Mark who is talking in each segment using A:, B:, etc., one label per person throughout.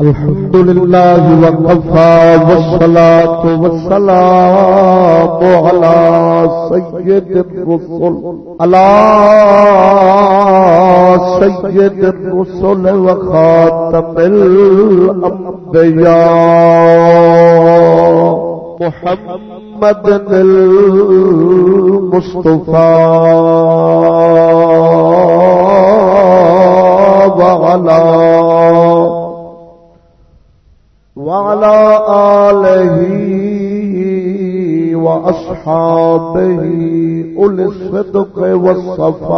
A: الحمد لله وقفى والصلاة والسلام على سيد الرسل على سيد الرسل وخاتم الأنبياء. محمد المصطفى. وعلى آله وأصحابه أولي الصدق والصفاء.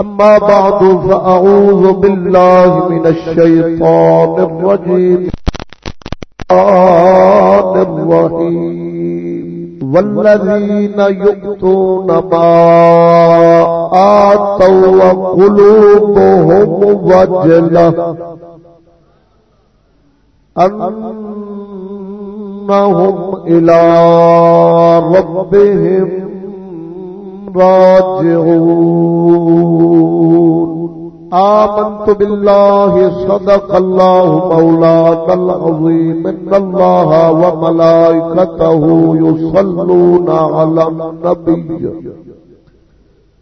A: أما بعد فأعوذ بالله من الشيطان الرجيم. الرحيم والذين يؤتون ما آتوا وقلوبهم وجلة. أنهم إلى ربهم راجعون آمنت بالله صدق الله مولانا العظيم إن الله وملائكته يصلون على النبي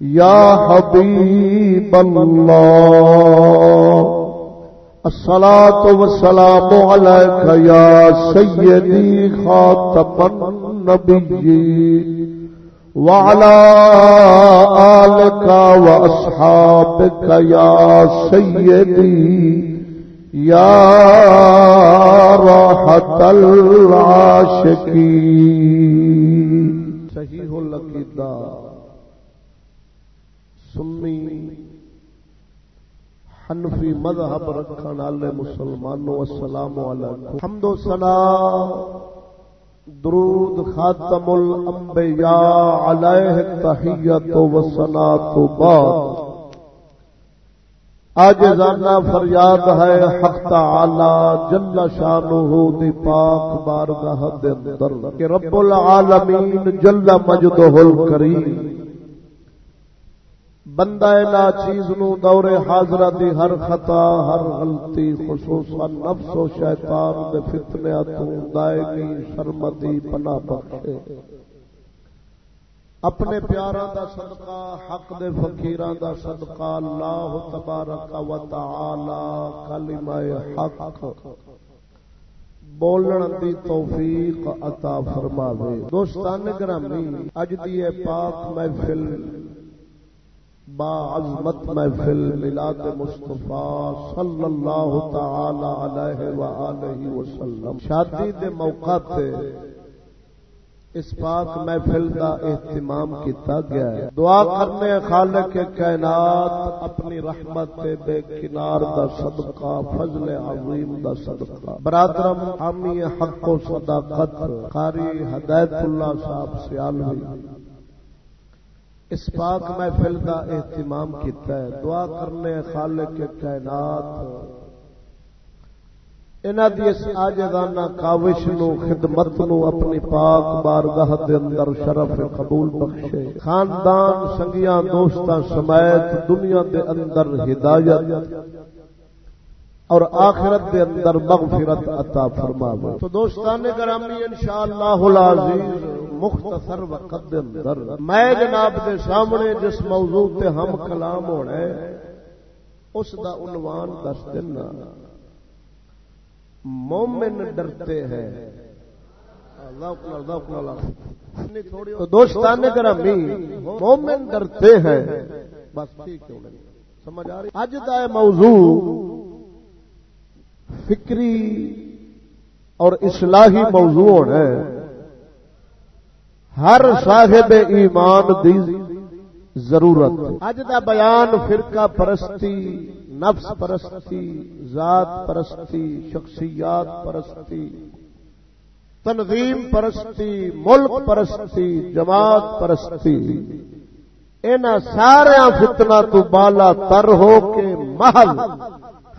A: يا حبيب الله الصلاة والسلام عليك يا سيدي خاتم النبيين وعلى آلك وأصحابك يا سيدي يا راحة العاشقين صحيح الأكيدة سنی۔ حنفی مذہب رکھن والے مسلمانوں، السلام علیکم۔ حمد و ثنا درود خاتم الانبیاء علیہ تحیت و صلاۃ بعد آج زانا فریاد ہے حق تعالی جل شانہ دی پاک بارگاہ دے اندر کہ رب العالمین جل مجدہ الکریم۔ بندہ نا چیز نو دور حاضرہ دی ہر خطا، ہر غلطی، خصوصا نفس و شیطان دے فتنے تو دائمی شرمتی پناہ بخشے۔ اپنے پیاراں دا صدقہ، حق دے فقیراں دا صدقہ، اللہ تبارک و تعالی کلمہ حق بولن دی توفیق عطا فرماوے۔ دوستان گرامی، اج دی پاک محفل با عظمت محفل ملاد مصطفیٰ صلی اللہ تعالی علیہ وآلہ وسلم۔ شادی دے موقع تے اس پاک محفل کا اہتمام کیتا گیا ہے۔ دعا کرنے خالق کائنات اپنی رحمت تے بے کنار دا صدقہ، فضل عظیم دا صدقہ۔ برادرم، حامی حق و صداقت، قاری ہدایت اللہ صاحب سیالوی اس پاک محفل کا اہتمام کیتا ہے، دعا کرنے خالق کے کائنات۔ انہاں دی اس آجزانہ کاوش نو، خدمت نو اپنی پاک بارگاہ دے اندر شرف قبول بخشے۔ خاندان، سنگیاں، دوستاں سمیت دنیا دے اندر ہدایت۔ اور آخرت دے اندر مغفرت عطا فرماوے۔ تو دوستان گرامی انشاءاللہ العزیز مختصر وقت دے اندر میں جناب دے سامنے جس موضوع تے ہم کلام ہونا ہے اس دا عنوان دس دینا۔ مومن ڈرتے ہیں۔ تو دوستان گرامی مومن ڈرتے ہیں۔ بس ٹھیک ہے سمجھ آ رہی؟ اج کا موضوع فکری اور اصلاحی موضوع ہے ہر صاحب ایمان دی ضرورت۔ اج دا بیان فرقہ پرستی، نفس پرستی، ذات پرستی، شخصیات پرستی، تنظیم پرستی، ملک پرستی، جماعت پرستی ان سارا فتنا تو بالا تر ہو کے محل۔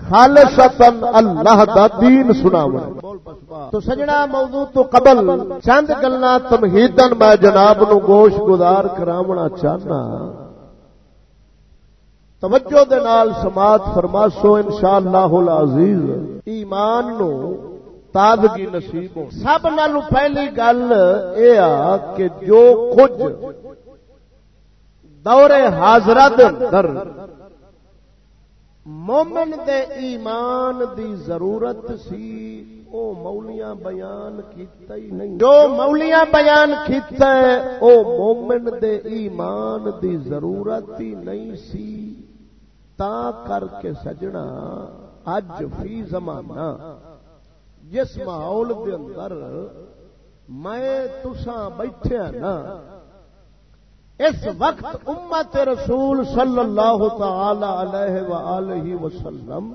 A: خالصتن اللہ دا دین سنا تو سجنا موضوع تو قبل چند گلا تمہیدن میں جناب نو گوش گزار کراونا چاہنا۔ توجہ دے نال سماعت فرماسو انشاءاللہ العزیز۔ ایمان نو تازگی نصیب ہو۔ سب نالو پہلی گل یہ کہ جو کچھ دور حاضرہ دے اندر مومن دے ایمان دی ضرورت سی، او مولیاں بیان کیتا ہی نہیں۔ جو مولیاں بیان کیتا ہے، او مومن دے ایمان دی ضرورت ہی نہیں سی۔ تا کر کے سجنا اج فی زمانہ۔ جس ماحول دے اندر میں تساں بیٹھے نا اس وقت امت رسول صلی اللہ تعالی علیہ وآلہ وسلم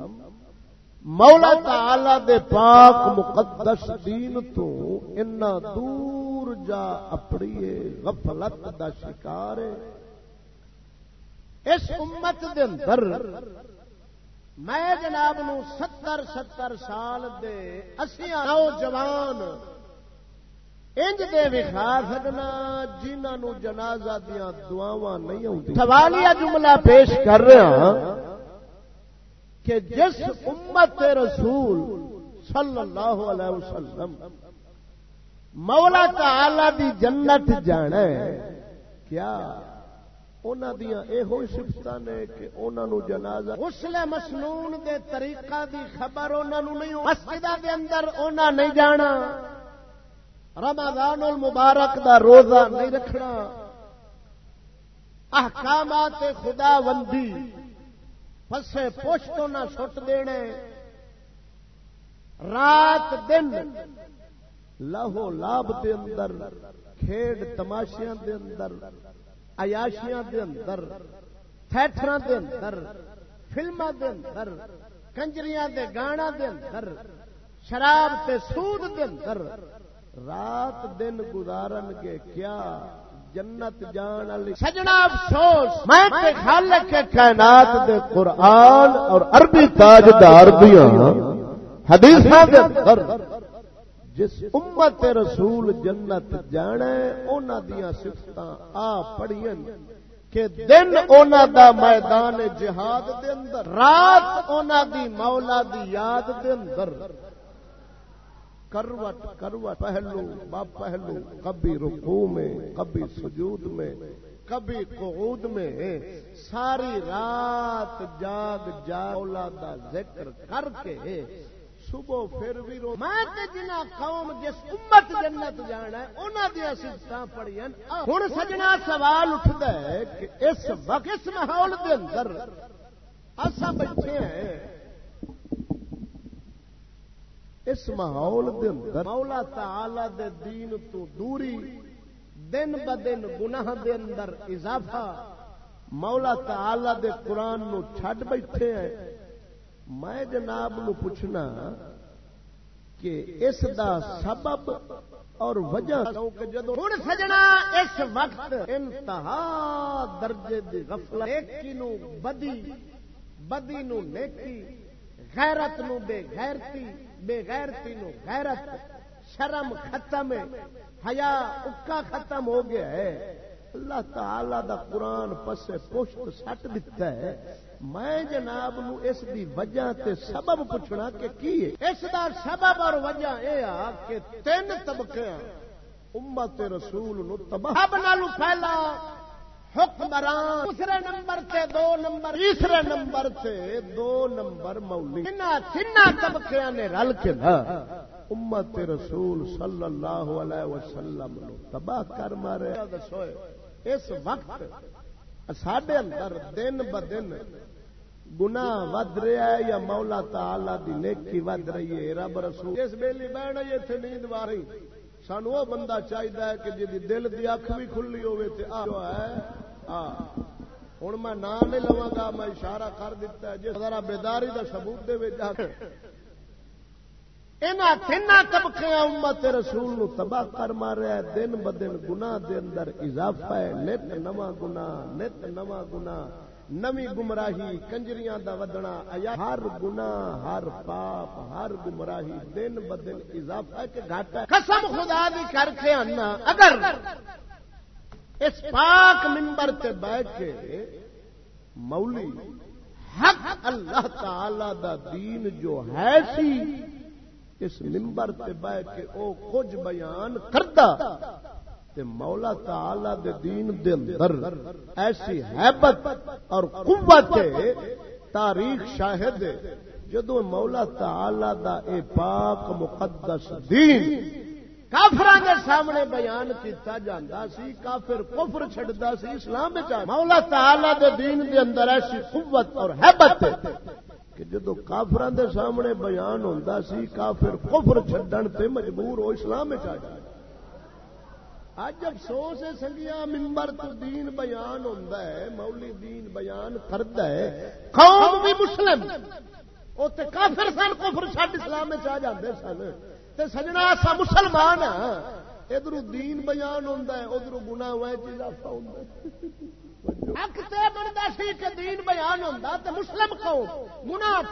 A: مولا تعالی دے پاک مقدس دین تو اتنا دور جا اپڑیے غفلت دا شکار اس امت دے اندر میں جناب نو ستر ستر سال دے اسیا نوجوان انج دے وکھا سکنا جنہوں جنازہ دیا دعوا نہیں آتی سوالیہ جملہ پیش کر رہا کہ جس امت رسول صلی اللہ علیہ وسلم مولا تعالی دی جنت جانا ہے کیا یہ سفت نے کہ انہوں جنازہ اسلے مسنون دے طریقہ دی خبر انہوں نہیں مسجد دے اندر انہوں نہیں جانا۔ رمضان المبارک دا روزہ نہیں رکھنا۔ احکامات خدا بندی پسے پوشت نہ سٹ دینے۔ رات دن لاہو لاب دے اندر، کھیڈ تماشیاں دے اندر، عیاشیاں دے اندر تھیٹر دے اندر فلما دے اندر، کنجریاں دے گانا دے اندر، شراب تے سود دے اندر۔ رات دن گزارن گے کیا جنت جان والی سجنا افسوس میں خالق کے کائنات دے قرآن اور عربی تاجدار دیاں۔ حدیثاں دے اندر جس امت رسول جنت جانا انہاں دیاں صفتاں آ پڑھیاں۔ کہ دن اونا دا میدان جہاد دے اندر رات اونا دی مولا دی یاد دے اندر۔ کروٹ کروٹ پہلو با پہلو، کبھی رکو میں، کبھی سجود میں، کبھی قعود میں۔ ساری رات جاگ جاگ دا ذکر کر کے صبح پھر بھی رو میں جنا قوم جس امت جنت جانا ہے انہوں دیا سفت پڑی ہوں سجنا سوال اٹھتا ہے کہ اس وقت، اس ماحول کے اندر اصا بیٹھے ہیں اس ماحول دے اندر مولا تعالی دے دین تو دوری دن ب دن گناہ دے اندر اضافہ۔ مولا تعالی دے قرآن نو چھڈ بیٹھے ہیں۔ میں جناب نو پوچھنا کہ اس دا سبب اور وجہ ہوں سجنا اس وقت انتہا درجے دی غفلت نیکی نو بدی بدی نو نیکی۔ غیرت نو بے غیرتی بے غیرتی نو غیرت، شرم ختم حیا اکا ختم ہو گیا ہے۔ اللہ تعالی دا قرآن پسے پشت سٹ دیتا ہے۔ میں جناب نو اس دی وجہ تے سبب پوچھنا کہ کی ہے؟ اس دا سبب اور وجہ اے آ کہ تین طبقے امت رسول نو تباہ۔ نالو پھیلا۔ حکمران دوسرے نمبر سے دو نمبر تیسرے نمبر سے دو نمبر مولی تین طبقے نے رل کے نا امت رسول صلی اللہ علیہ وسلم تباہ کر مارے۔ اس وقت سڈے اندر دن ب دن گنا ود رہا ہے یا مولا تعالی دی نیکی ود رہی ہے رب رسول۔ اس ویلی بہن اتنے نیند وا رہی سانو وہ بندہ چاہیے کہ جی دل دی اکھ بھی کھلی ہوے تے آ ہے ہوں میں نام نہیں لوا گا، میں اشارہ کر دیتا ہے۔ جس ذرا بیداری کا سبوت دے جا تین طبقے امت رسول نو تباہ کر ماریا دن ب دن گنا دے اندر اضافہ ہے۔ نت نواں گنا نت نواں گنا نمی گمراہی، کنجریاں دا ودنا۔ ہر گنا ہر پاپ، ہر گمراہی دن ب دن اضافہ ہے کہ گھاٹا قسم خدا دی کر کے آنا۔ اگر اس پاک ممبر تے بیٹھ کے مولی حق اللہ تعالی دا دین جو ہے سی، اس ممبر تے بیٹھ کے او کچھ بیان کرتا تے مولا تعالی دے دین دے اندر ایسی حیبت اور قوت تاریخ شاہد جدو مولا تعالی دا اے پاک مقدس دین کافر کے سامنے بیان کیتا جاندہ سی، کافر کفر چھڑدا سی، اسلام مولا تعالی دے دین دے اندر ایسی قوت اور حیبت کہ جدو کافران دے سامنے بیان ہوتا سی، کافر کفر چھڈن تے مجبور ہو اسلام میں جائے۔ اج افسوس ہے سنگیا ممبر تو دین بیان ہوتا ہے، مولی دین بیان کرتا ہے۔ قوم بھی مسلم وہ کافر سن، کفر چھڈ اسلام میں چاہ جاتے سن۔ تے سجنا سا مسلمان ہاں ادھر دین بیان ہوتا ہے ادھر گنا ہوا ہوتا ہے۔ حق تے سی کہ دین بیان مسلم قوم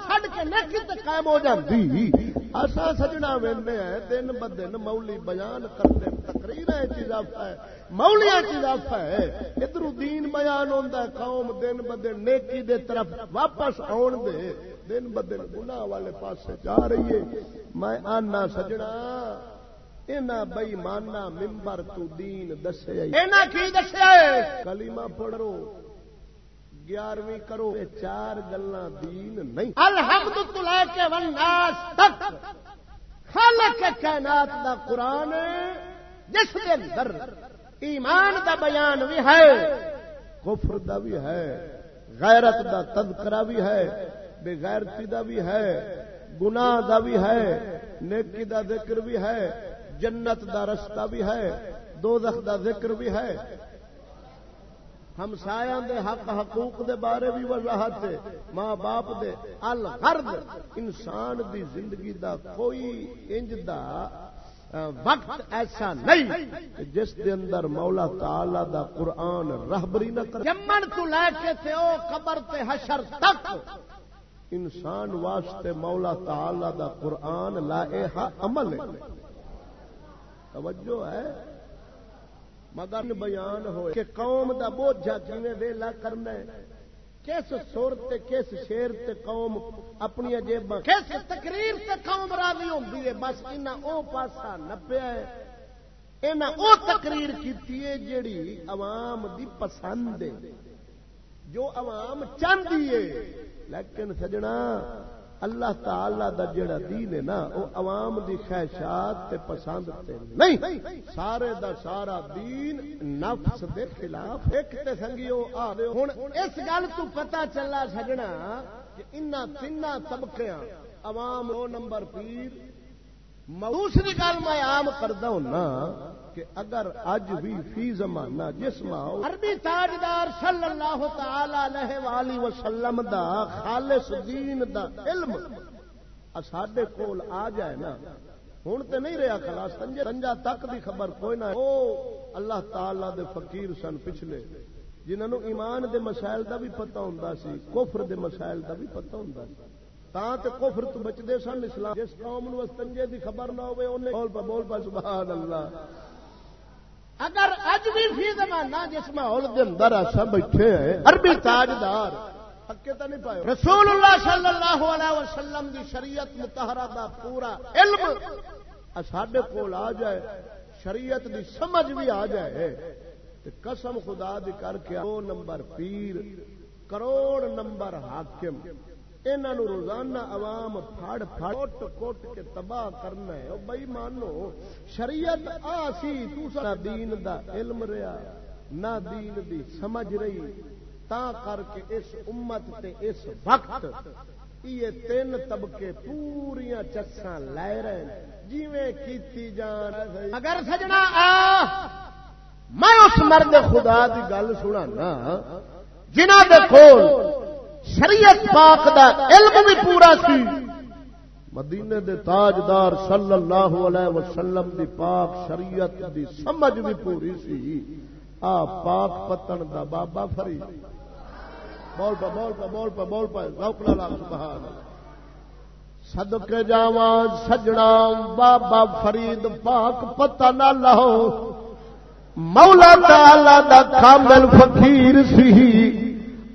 A: چھڈ کے نیکی تے قائم ہو سجنا وہنے ہیں، دن ب دن مولی بیان کرتے تقریر اضافہ ہے۔ مولیاں اضافہ ہے۔ ادھر دین بیان ہوتا ہے، قوم دن ب دن نیکی دے طرف واپس آن دے۔ دن ب دن گناہ والے پاس جا رہی ہے۔ میں آنا سجنا بئی مانا ممبر تو دین دسیا کلیما پڑھو گیارہویں کرو چار گلا دین نہیں۔ الحمد لے کے وناس تک۔ خالق کائنات دا قرآن جس کے اندر ایمان دا بیان بھی ہے۔ کفر دا بھی ہے غیرت دا تذکرہ بھی ہے۔ بے غیرتی دا بھی ہے، گناہ دا بھی ہے، نیکی دا ذکر بھی ہے، جنت دا رستہ بھی ہے دو دا ذکر بھی ہے۔ ہمسایا دے حق، حقوق دے بارے بھی وضاحت ہے، ماں باپ دے۔ الغرض انسان دی زندگی دا کوئی انج دا وقت ایسا نہیں جس دے اندر مولا تعالی دا قرآن رہبری نہ کر جمن تو لے کے تے او قبر تے حشر تک انسان واسطے مولا تعالی دا قرآن لائحہ عمل ہے۔ توجہ ہے۔ مگر بیان ہو کہ قوم دا بوجھا کیویں ویلا کرنا ہے۔ کس سر تے کس شیر تے قوم اپنی جیباں کس تقریر تے قوم راضی ہوندی ہے؟ بس انہاں او پاسا نپیا ہے۔ انہاں او تقریر کیتی ہے جیڑی عوام دی پسند ہے۔ جو عوام چاہتی ہے۔ لیکن سجنا، اللہ تعالی دا جڑا دین ہے نا وہ عوام دی خواہشات تے پسند تے نہیں۔ سارے دا سارا دین نفس دے خلاف ایک تے سنگیو آ ہن اس گل تو پتہ چلا سجنا کہ انہاں تین طبقیاں، عوام دو نمبر پیر۔ دوسری گل میں عام کردا ہوں نا کہ اگر اج بھی فی زمانہ جس ماں عربی تاجدار صلی اللہ تعالی علیہ والہ وسلم دا خالص دین دا علم ساڈے کول آ جائے نا ہوں تو نہیں رہا خلاص کلا سنجا تک دی خبر کوئی نہ او اللہ تعالی دے فقیر سن پچھلے، جنہوں ایمان دے مسائل دا بھی پتہ ہوں سی، کفر دے مسائل دا بھی پتہ ہوں تا تے کفر تو بچتے سن اسلام، جس قوم نو استنجے دی خبر نہ ہوئے انہیں بول پا بول پا سبحان اللہ۔ اگر اج بھی فی زمانہ جس ماحول کے اندر ایسا بیٹھے ہیں عربی تاجدار رسول اللہ صلی اللہ علیہ وسلم دی شریعت متحرہ دا پورا علم ساڈے کول آ جائے شریعت دی سمجھ بھی آ جائے قسم خدا دی کر کے دو نمبر پیر کروڑ نمبر حاکم انہوں روزانہ عوام پھڑ پھڑ کوٹ کوٹ کے تباہ کرنا ہے۔ بئی مانو، شریعت آ سی دوسرا دین دا علم رہا، نہ دین دی سمجھ رہی۔ تا کر کے اس امت تے اس وقت یہ تین طبقے پوریا چساں لے رہے ہیں۔ جیویں کیتی جان۔ اگر سجنا آ، میں اس مرد خدا دی گل سنا جنہ دے کول شریعت پاک دا علم بھی پورا سی۔ مدینے دے تاجدار صلی اللہ علیہ وسلم دی پاک شریعت دی سمجھ بھی پوری سی۔ آ پاک پتن دا بابا فری بول پا بول پا بول پا بول پا۔ روکلا لا سبحان صدقے جاواں سجنا بابا فرید پاک پتہ نہ لہو مولا تعالی دا کامل فقیر سی۔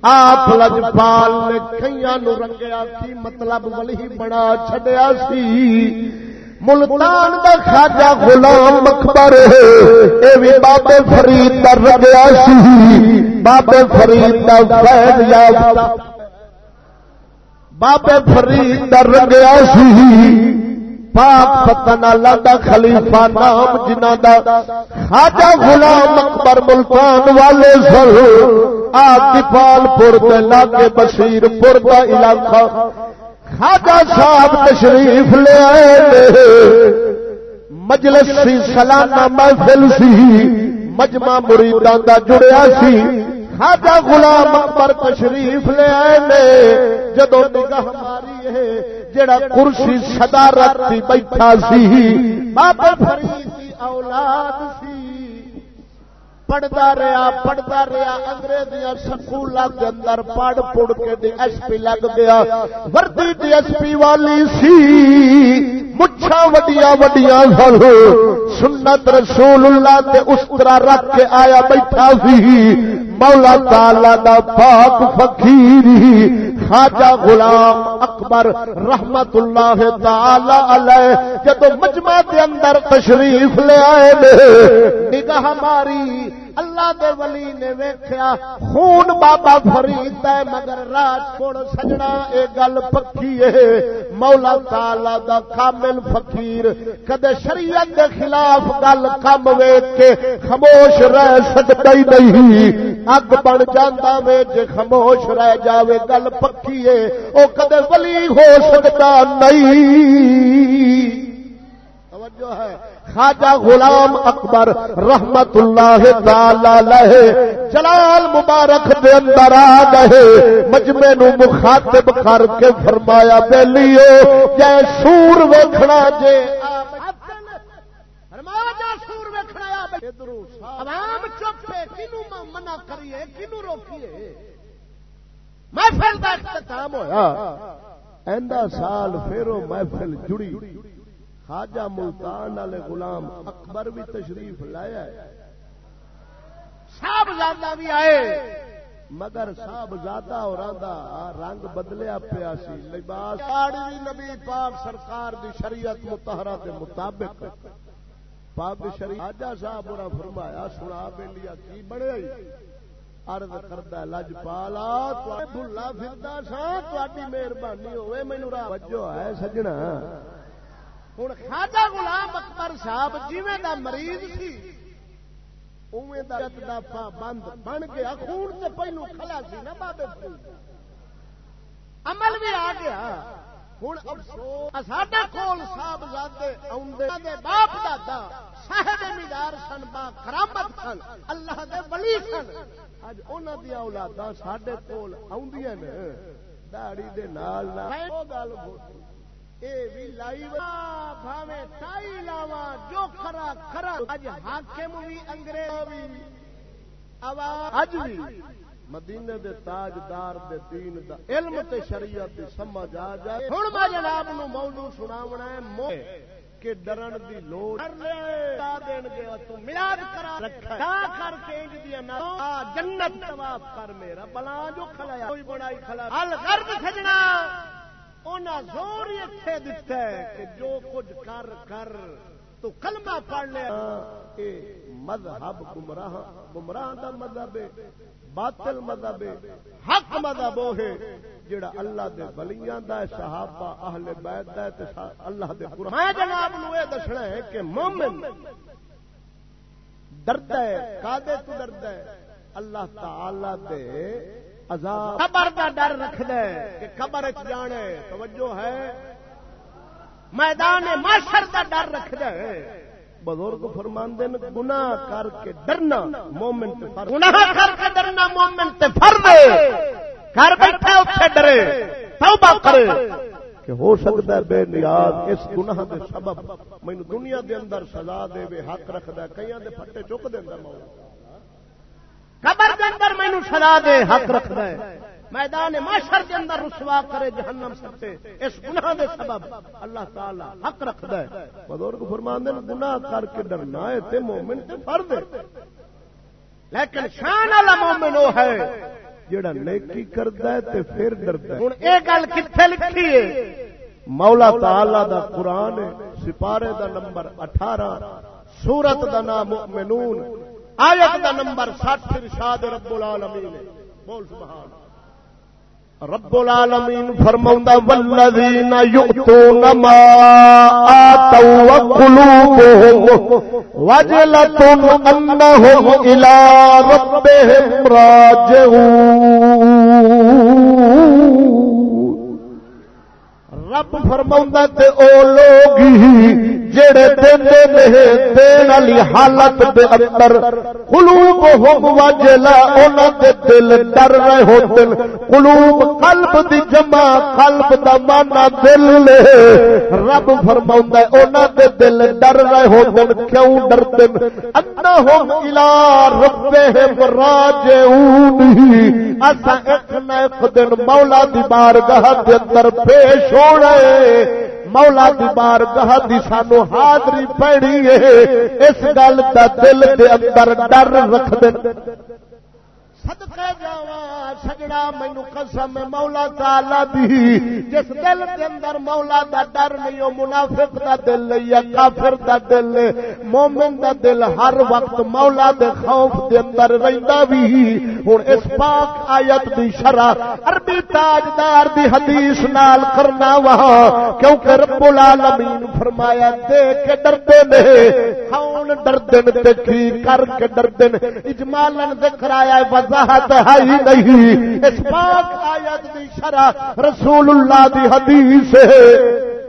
A: آپ لجپال نے کئی رنگیا کی مطلب ولی بنا چڈیا سی۔ ملتان دا خاجا غلام اکبر، اے بھی بابے فرید دا رنگیا سی۔ بابے فرید دا فیض یافتہ بابے فرید دا رنگیا سی۔ پاک پتن اللہ دا خلیفہ نام جنہ دا خاجہ غلام اکبر ملتان والے سر۔ آتفال پور دے لاگے بشیر پور دا علاقہ خاجہ صاحب تشریف لے آئے مجلس سی سلانہ محفل سی۔ مجمع مریدان دا جڑیا سی۔ خاجہ غلام اکبر تشریف لے آئے نے۔ جدو نگاہ ماری ہے جڑا کرسی صدارت سی بیٹھا سی۔ بابا فرید دی اولاد سی۔ پڑھتا رہا پڑھتا رہا۔ انگریزیاں سکول کے اندر پڑھ پڑھ کے دی ایس پی لگ گیا۔ وردی دی ایس پی والی سی۔ مچھا وڈیا وڈیا سن۔ سنت رسول اللہ تے اس طرح رکھ کے آیا بیٹھا سی۔ مولا تعالی دا پاک فقیری خواجہ غلام اکبر رحمت اللہ تعالی علیہ جدو مجمع کے اندر تشریف لے آئے نگاہ ماری اللہ دے ولی نے ویکھیا، خون بابا فرید ہے، مگر راج کوڑ سجنا اے گل پکی ہے۔ مولا تعالی دا کامل فقیر، کدے شریعت دے خلاف گل کم ویکھ کے خاموش رہ سکتا ہی نہیں۔ اگ بن جاتا وے، جے خاموش رہ جاوے، گل پکی ہے۔ او کدے ولی ہو سکتا نہیں۔ توجہ ہے خواجہ غلام اکبر رحمت اللہ تعالی جلال مبارک دے اندر آ گئے مجمے نو مخاطب کر کے فرمایا بیلیو جے سور ویکھنا جے محفل کا اختتام ہوا سال پھر محفل جڑی خاجا ملتان والے غلام اکبر بھی تشریف لایا صاحب زیادہ بھی آئے۔ مگر صاحب زیادہ اور رنگ بدلیا پیا سی۔ لباس نبی پاک سرکار دی شریعت متحرہ کے مطابق۔ پاک شریعت آجا صاحب اور فرمایا سنا بےلیا کی بڑے ارد کردہ لج پالا بھلا پھردا سا تھی مہربانی ہوئے مینو راجو ہے سجنا۔ ہوں خاجا غلام اکبر صاحب جیویں دا مریض سی اویں دا دا بند بن گیا خون سے پہلو کھلا سی نا بابے عمل بھی آ گیا۔ ہوں افسوس ساڈا کول صاحب زادے باپ دادا صاحب مدار سن با کرامت سن اللہ دے ولی سن۔ اج انہاں دی اولاداں ساڈے کول آوندیاں نے دے نال نال۔ گل جو خرا خرا اج حاکم بھی انگریز بھی اج بھی مدینے دے تاجدار دے دین دا علم تے شریعت دی سمجھ آ جائے۔ ہن میں جناب نو موضوع سناونا ہے موے کہ ڈرن دی لوڑ۔ تا دین گے، تو میلاد کرا رکھا تا کر کے انج دی نا جنت طواف کر میرا۔ بلا جو کھلایا، کوئی بنائی کھلا۔ ال غرب زور اتنے دتا ہے کہ جو کچھ کر کر تو کلمہ پڑھ لیا مذہب گمراہ گمراہ دا مذہب باطل مذہب حق مذہب وہ ہے جڑا اللہ دے بلیاں دا صحابہ اہل بیت دا تے اللہ دے قرآن۔ میں جناب نو یہ دسنا ہے کہ مومن ڈردا ہے کادے تو ڈردا ہے؟ اللہ تعالی دے خبر کا ڈر رکھ دے کہ خبر جانے توجہ ہے. میدان ماشر کا ڈر رکھ دے
B: بزرگ فرماندے نے گناہ کر کے ڈرنا مومنٹ
A: گناہ کر کے ڈرنا مومنٹ فرد گھر بیٹھے اتنے ڈرے. توبہ کرے.
B: کہ ہو سکتا ہے بے نیاز اس گناہ دے سبب مینو دنیا دے اندر سزا دے حق رکھدا کئیاں دے پھٹے چک دیندا مولا.
A: قبر دے اندر مینو سزا دے حق رکھدا ہے۔ میدان معاشر کے اندر رسوا کرے جہنم سکتے اس گناہ دے سبب اللہ تعالی حق رکھدا ہے۔
B: بزرگ فرماندے نے گناہ کر کے ڈرنا ہے تے مومن تے ہے۔
A: لیکن شان والا مومن وہ ہے
B: جڑا نیکی کردا ہے تے پھر ڈردا ہے۔
A: ہن اے گل کتھے لکھی ہے؟
B: مولا تعالی دا قرآن ہے سپارے دا نمبر 18 سورت دا نام مؤمنون۔
A: آیت دا نمبر 60 ارشاد رب العالمین بول سبحان
B: رب العالمین فرماوندا والذین یؤتون ما آتوا وقلوبهم وجلة انهم الى ربهم راجعون۔ رب فرماوندا تے او لوگ ہی جڑے دیندے نے دین والی حالت دے اندر قلوب ہم وجلا انہاں دے دل ڈر رہے ہوندن قلوب قلب دی جمع، قلب دا مانا دل لے۔ رب فرماوندا ہے، انہاں دے دل ڈر رہے ہوندن کیوں ڈردن انہم الی ربہم راجعون۔ اسا ایک نہ ایک دن مولا دی بارگاہ دے اندر پیش ہونے مولا دی بارگاہ دی سانو حاضری پیڑی ہے اس گل دا دل دے اندر ڈر رکھ دے۔
A: صدقے جاواں سجڑا مینوں قسم مولا تعالی دی۔ جس دل دے اندر مولا دا ڈر نہیں، او منافق دا دل یا کافر دا دل مومن دا دل ہر وقت مولا دے خوف دے اندر رہندا وی۔ ہن اس پاک آیت دی شرح عربی تاجدار دی حدیث نال کرنا وا۔ کیونکہ رب العالمین فرمایا دے کے ڈردے نے۔ کون ڈردے تے کی کر کے ڈردے اجمالن ذکر آیا ہے وضاحت ہے ہی نہیں. اس پاک آیت دی شرح رسول اللہ دی حدیث ہے.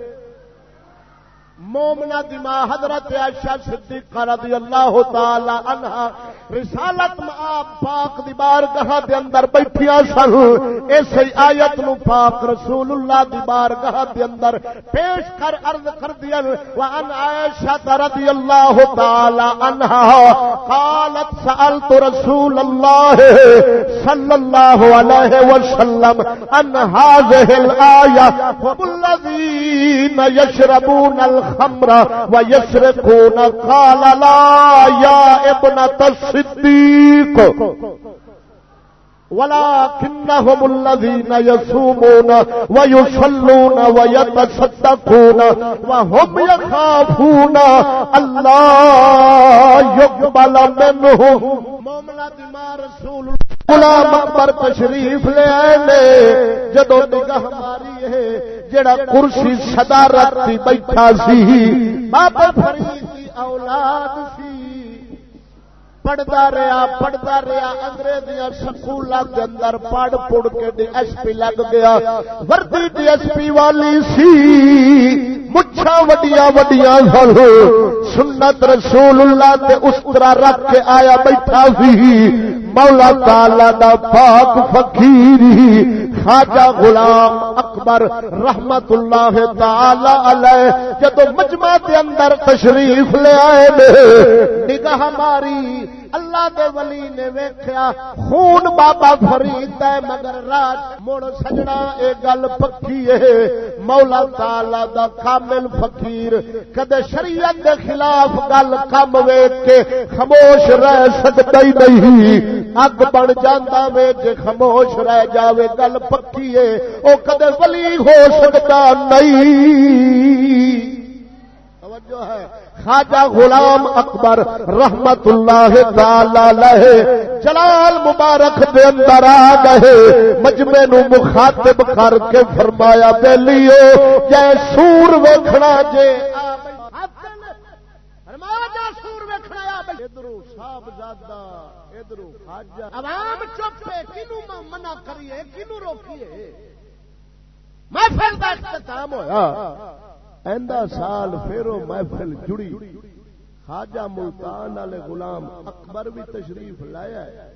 A: مومنا دما حضرت عائشہ صدیقہ رضی اللہ تعالی عنہا رسالت آپ پاک دی بارگاہ دے اندر بیٹھیا سن۔ اس آیت نو پاک رسول اللہ دی بارگاہ دے اندر پیش کر عرض کر دیا۔ وان عائشہ رضی اللہ تعالی عنہا قالت سألت رسول اللہ صلی اللہ علیہ وسلم ان هذه الآية والذين يشربون الخمر الخمر ويسرقون. قال لا يا ابنة الصديق. ولكنهم الذين يصومون ويصلون ويتصدقون وهم يخافون الله يقبل منهم. مومنا دماء رسول غلام اکبر تشریف لے آئے جدو نگاہ ماری ہے جڑا کرسی صدارت بیٹھا سی۔ بابا فرید کی اولاد سی۔ پڑھتا رہا پڑھتا رہا، انگریزیاں سکول کے اندر پڑھ پڑھ کے ڈی ایس پی لگ گیا۔ وردی ڈی ایس پی والی سی مچھا وڈیا وڈیا سن۔ سنت رسول اللہ تے اس طرح رکھ کے آیا بیٹھا سی۔ مولا تعالی دا پاک فقیری خواجہ غلام اکبر رحمت اللہ تعالی علیہ جدو مجمع کے اندر تشریف لے آئے نگاہ ماری۔ اللہ دے ولی نے ویکھیا، خون بابا فرید ہے، مگر راج مڑ سجنا، اے گل پکی ہے۔ مولا تعالی دا کامل فقیر، کدے شریعت دے خلاف گل کم ویکھ کے خاموش رہ سکتا ہی نہیں۔ اگ بن جانا وے، جے خاموش رہ جاوے، گل پکی ہے۔ او کدے ولی ہو سکتا نہیں۔ توجہ ہے۔ خواجہ غلام اکبر رحمت اللہ تعالی جلال مبارک دے اندر آ گئے۔ مجمے نو مخاطب کر کے فرمایا بیلیو جے سور ویکھنا جے عوام چپ کنو منع کریے کنو روکیے۔ محفل کا اختتام ہوا
B: ایندا سال پھر محفل جڑی۔
A: خواجہ ملتان والے غلام اکبر بھی تشریف لایا ہے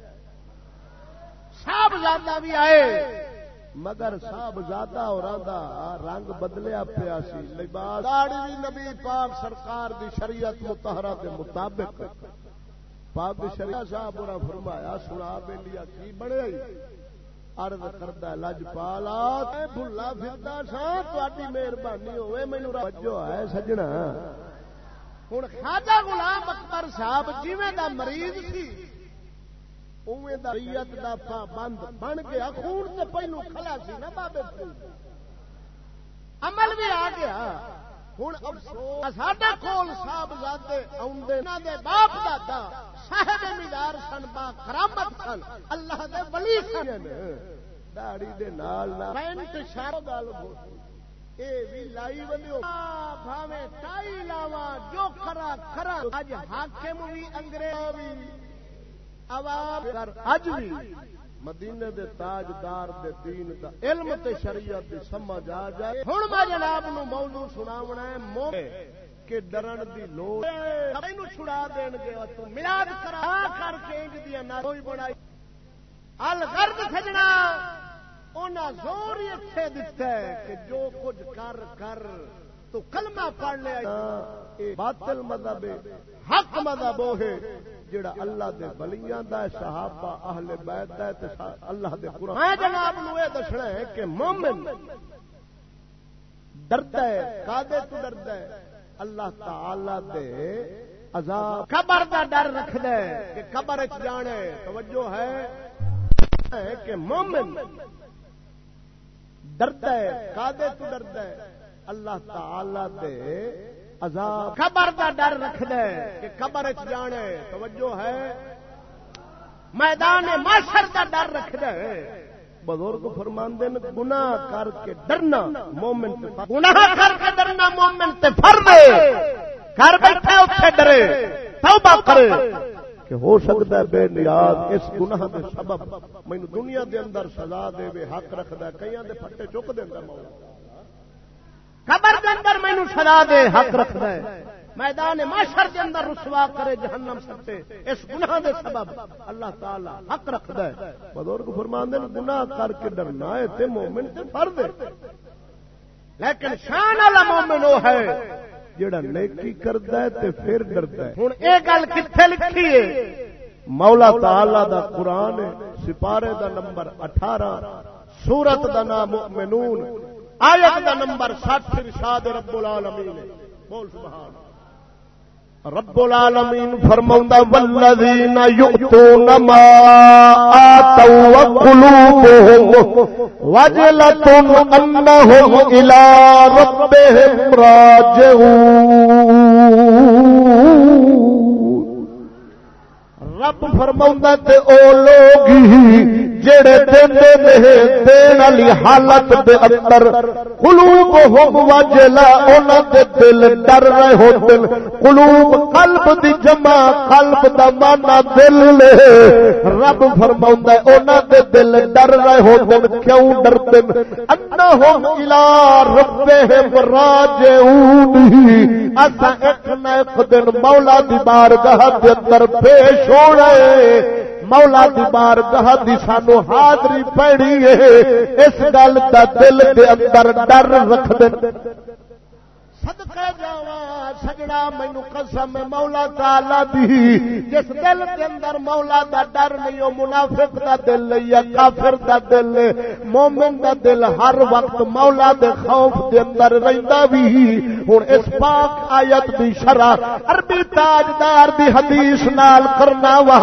B: صاحب زیادہ بھی آئے۔
A: مگر صاحب زیادہ اور رنگ بدلیا پیا سی۔ لباس
B: داڑی بھی نبی پاک سرکار دی شریعت متحرہ کے مطابق۔
A: پاک شریعت صاحب برا فرمایا سنا بے لیا کی بڑے ارد کرتا لج پالا بھلا پھرتا سا تھی مہربانی ہوئے مینو رجو ہے سجنا۔
B: ہوں خاجا غلام اکبر صاحب جیویں دا مریض سی اوے دا ریت دا پابند بن گیا، خون تے پہلو کھلا سی نا بابے عمل بھی آ گیا۔ ہوں افسوس ساڈے کول صاحب دے باپ دادا صاحب مدار سن با کرامت سن اللہ دے ولی سن
A: داڑی دے نال
B: پینٹ گل اے وی لائی ٹائی لاوا جو کرا کرا اج حاکم وی انگریز وی عوام اج بھی
A: مدینے دے تاجدار دے دین دا علم تے شریعت دی سمجھ آ جائے۔
B: ہن میں جناب نو موضوع سناونا ہے مو
A: کہ ڈرن دی لوڑ۔
B: تینو چھڑا دین گے تو میلاد کرا کر کے انج دی نہ کوئی بڑائی الغرض سجنا، انہاں زور ہی اتھے دتا ہے کہ جو کچھ کر کر۔ تو کلمہ پڑھ لیا
A: باطل مذہب
B: حق مذہب
A: ہے جڑا اللہ دے بلیاں دا ہے صحابہ اہل بیت دا ہے تے اللہ دے قرآن
B: میں جناب نو یہ دسنا ہے کہ مومن
A: ڈرتا ہے کادے تو ڈرتا ہے؟ اللہ تعالی دے عذاب
B: قبر دا ڈر رکھدا ہے کہ قبر وچ جانے توجہ ہے کہ مومن
A: ڈرتا ہے کادے تو ڈرتا ہے؟ اللہ تعالی دے عذاب
B: خبر دا ڈر رکھد کہ قبر چ جانے توجہ ہے۔ میدان معاشر دا ڈر رکھد
A: بزرگ فرماندے نے گناہ کر کے ڈرنا مومن
B: گناہ کر کے ڈرنا مومن تے فرض گھر بیٹھے اوتھے ڈرے توبہ کرے۔
A: کہ ہو سکتا ہے بے نیاز اس گناہ کے سبب مینوں دنیا دے اندر سزا دے حق رکھدا کئیاں دے پھٹے چک دیندا مولا۔
B: قبر کے اندر مینو سزا دے، حق رکھتا ہے۔ میدان معاشر کے اندر رسوا کرے جہنم سکتے اس گناہ دے سبب اللہ تعالی حق رکھتا ہے۔
A: بزرگ فرمان دے گناہ کر کے ڈرنا ہے تے مومن تے فرض ہے۔
B: لیکن شان والا مومن وہ ہے
A: جڑا نیکی کردا ہے تے پھر ڈردا ہے۔
B: ہن اے گل کتھے لکھی ہے؟
A: مولا تعالی دا قرآن سپارے دا نمبر 18 سورت دا نام مؤمنون۔
B: آیت دا نمبر سات ارشاد رب العالمین بول سبحان
A: رب العالمین فرماوندا والذین یؤتون ما آتوا وقلوبهم وجلۃ انهم الى ربهم راجعون۔ رب فرماوندا تے او لوگ ہی جڑے دیندے نے دین والی حالت دے اندر قلوب ہم وجلا انہاں دے دل ڈر رہے ہوندن قلوب قلب دی جمع، قلب دا مانا دل لے رب فرماوندا ہے، انہاں دے دل ڈر رہے ہوندن کیوں ڈردے انہم الی ربہم راجعون۔ اسا ایک نہ ایک دن مولا دی بارگاہ دے اندر پیش ہونا مولا دی بار دی سانو حاضری پڑی ہے۔ اس گل دا دل دے اندر ڈر رکھ دے۔
B: صدقے جاواں، سجڑا مینو قسم مولا تعالی دی۔ جس دل کے اندر مولا دا ڈر نہیں، او منافق دا دل یا کافر دا دل مومن دا دل ہر وقت مولا دے خوف دے اندر رہندا وی۔ ہن اس پاک آیت دی شرح عربی تاجدار دی حدیث نال کرنا وا۔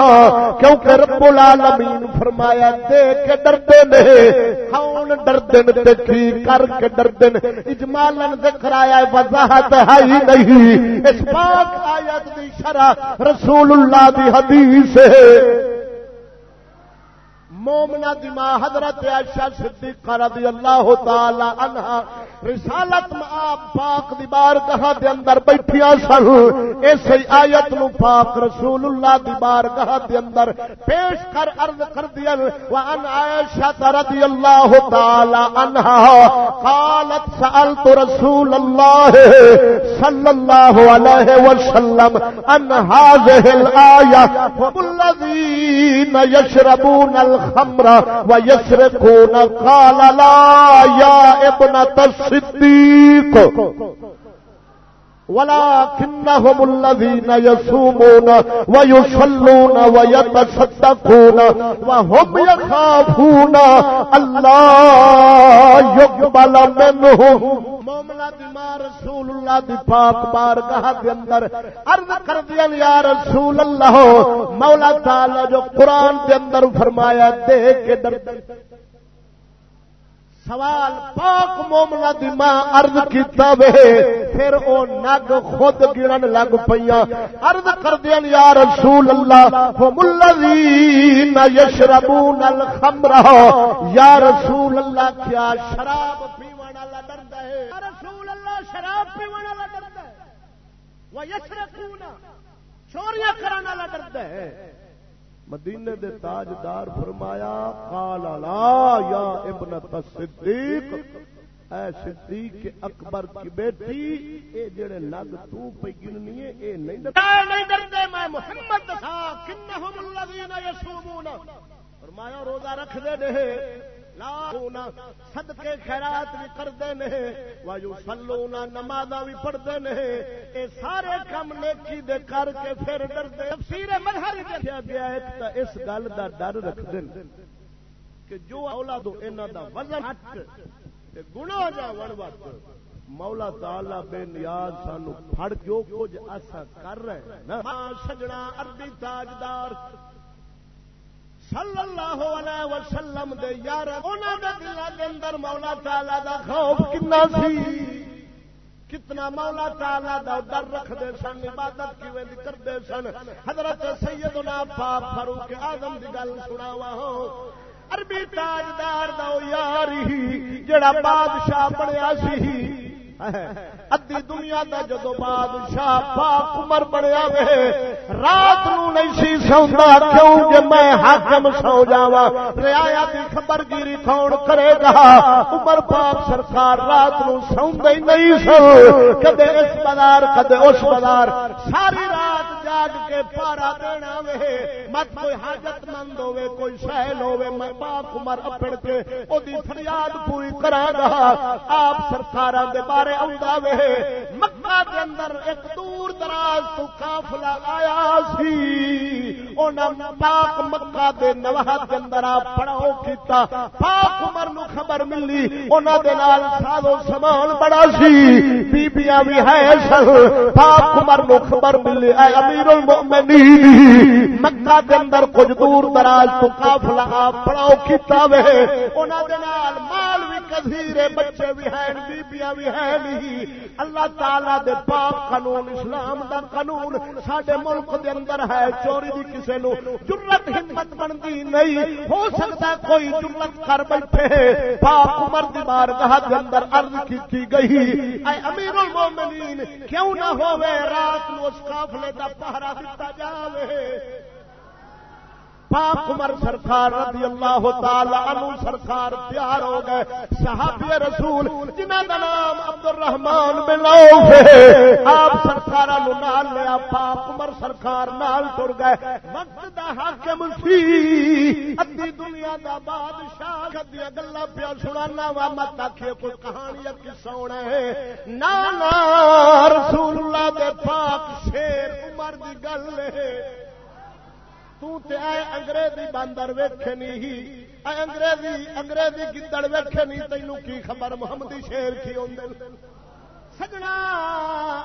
B: کیونکہ رب العالمین فرمایا دے کے ڈردے نے۔ کون ڈردے تے کی کر کے ڈردے اجمالن ذکر آیا ہے وضاحت ہے ہی نہیں۔ اس پاک آیت دی شرح رسول اللہ دی حدیث ہے۔
A: مومنا دی ماں حضرت عائشہ صدیقہ رضی اللہ تعالی عنہا رسالت آپ پاک دی بارگاہ دے اندر بیٹھیاں سن۔ اس آیت نو پاک رسول اللہ دی بارگاہ دے اندر پیش کر عرض کر دیا۔ وان عائشہ رضی اللہ تعالی عنہا قالت سألت رسول اللہ صلی اللہ علیہ وسلم ان هذه الآية والذين يشربون الخمر ويسرقون. قال لا يا ابن الصديق. ولكنهم الذين يصومون ويصلون ويتصدقون وهم يخافون الله يقبل منهم. مومنا دی رسول اللہ دی پاک بارگاہ دے اندر عرض کر دیا یا رسول اللہ، مولا تعالی جو قرآن دے اندر فرمایا دے کے ڈر سوال پاک مومنا دی ماں عرض کیتا وے، پھر او نگ خود گرن لگ پیاں عرض کر دیا یا رسول اللہ هم الذین یشربون الخمر۔ یا رسول اللہ، کیا شراب پیون والا ڈردا ہے؟ یا رسول اللہ، شراب پیون والا ڈردا ہے۔ و یشرقون چوریاں کرن والا ڈردا ہے۔ مدینے دے تاجدار فرمایا، قال لا یا ابن تصدیق اے صدیق اکبر کی بیٹی، اے جڑے نگ تو پہ گننی ہے، اے نہیں ڈرتے نہیں ڈرتے میں محمد تھا کنہم الذین یصومون فرمایا، روزہ رکھ دے دے۔ لا صدقے خیرات بھی کرتے نے وایو سلونا نماز بھی پڑھتے نے۔ اے سارے کام نیکی دے کر کے پھر ڈرتے تفسیر مظہر لکھیا گیا ایک تا اس گل دا ڈر رکھتے کہ جو اولاد انہاں دا وزن ہٹ تے گناہ جا ون وقت مولا تعالی بے نیاز سانو پھڑ جو کچھ اسا کر رہے ہیں نا۔ سجنا عربی تاجدار صلی اللہ علیہ وسلم دے یار انہاں دے دلاں دے اندر مولا تعالی دا خوف کنا سی؟ کتنا مولا تعالی دا ڈر رکھدے سن عبادت کیویں کردے سن؟ حضرت سیدنا پاک فاروق اعظم دی گل سناوا ہو۔ عربی تاجدار دا یار ہی جڑا بادشاہ بنیا سی۔ ادی دنیا دا جدو بادشاہ پاک عمر بنیا وے رات نو نہیں سی سوندا کیوں کہ میں حاکم سو جاواں رعایا دی خبر گیری کون کرے گا عمر پاک سرکار رات نو سوندے نہیں سو کدے اس بازار کدے اس بازار ساری رات جاگ کے پارا دینا وے۔ مت کوئی حاجت مند ہوے کوئی سہل ہوے میں پاک عمر اپڑ کے او فریاد پوری کراں گا آپ سرکاراں دے بارے آ وے۔ مکہ کے اندر ایک دور دراز تو قافلہ آیا سی۔ پاک مکہ دے نواہ کے اندر آپ پڑاؤ کیتا۔ پاک عمر نو خبر ملی۔ انہاں دے نال سازو سامان بڑا سی۔ بیبیاں بھی ہے سن پاک عمر نو خبر ملی۔ اے امیر المؤمنین۔ مکہ کے اندر کچھ دور دراز تو قافلہ آپ پڑاؤ کیتا وے انہاں دے نال مال بھی کثیر بچے بھی ہیں، بیبیاں بھی ہیں نہیں۔ اللہ تعالی دے پاک قانون، اسلام دا قانون سڈے ملک دے اندر ہے، چوری دی کسے نو جرت ہمت بنتی نہیں۔ ہو سکتا کوئی جرت کر بیٹھے۔ پاک عمر دی بارگاہ دے اندر عرض کی گئی۔ اے امیر المومنین، کیوں نہ ہوے رات نو اس قافلے دا سہارا دتا جائے پاک عمر سرکار رضی اللہ تعالی عنہ سرکار تیار ہو گئے، صحابی رسول جنہاں دا نام عبد الرحمن بن عوف ہے، آپ سرکاراں نو نال لیا پاک عمر سرکار نال ٹر گئے۔ وقت دا حاکم سی ادھی دنیا دا بادشاہ کدی گلاں پیا سنانا وا، مت آکھے کوئی کہانی یا قصہ ہونا ہے۔ نا نا رسول اللہ دے پاک شیر عمر دی گل ہے۔ انگریزی باندر ویکھے نہیں۔ انگریزی انگریزی گدڑ ویکھے نہیں تینوں کی خبر؟ محمدی شیر کی سجنا،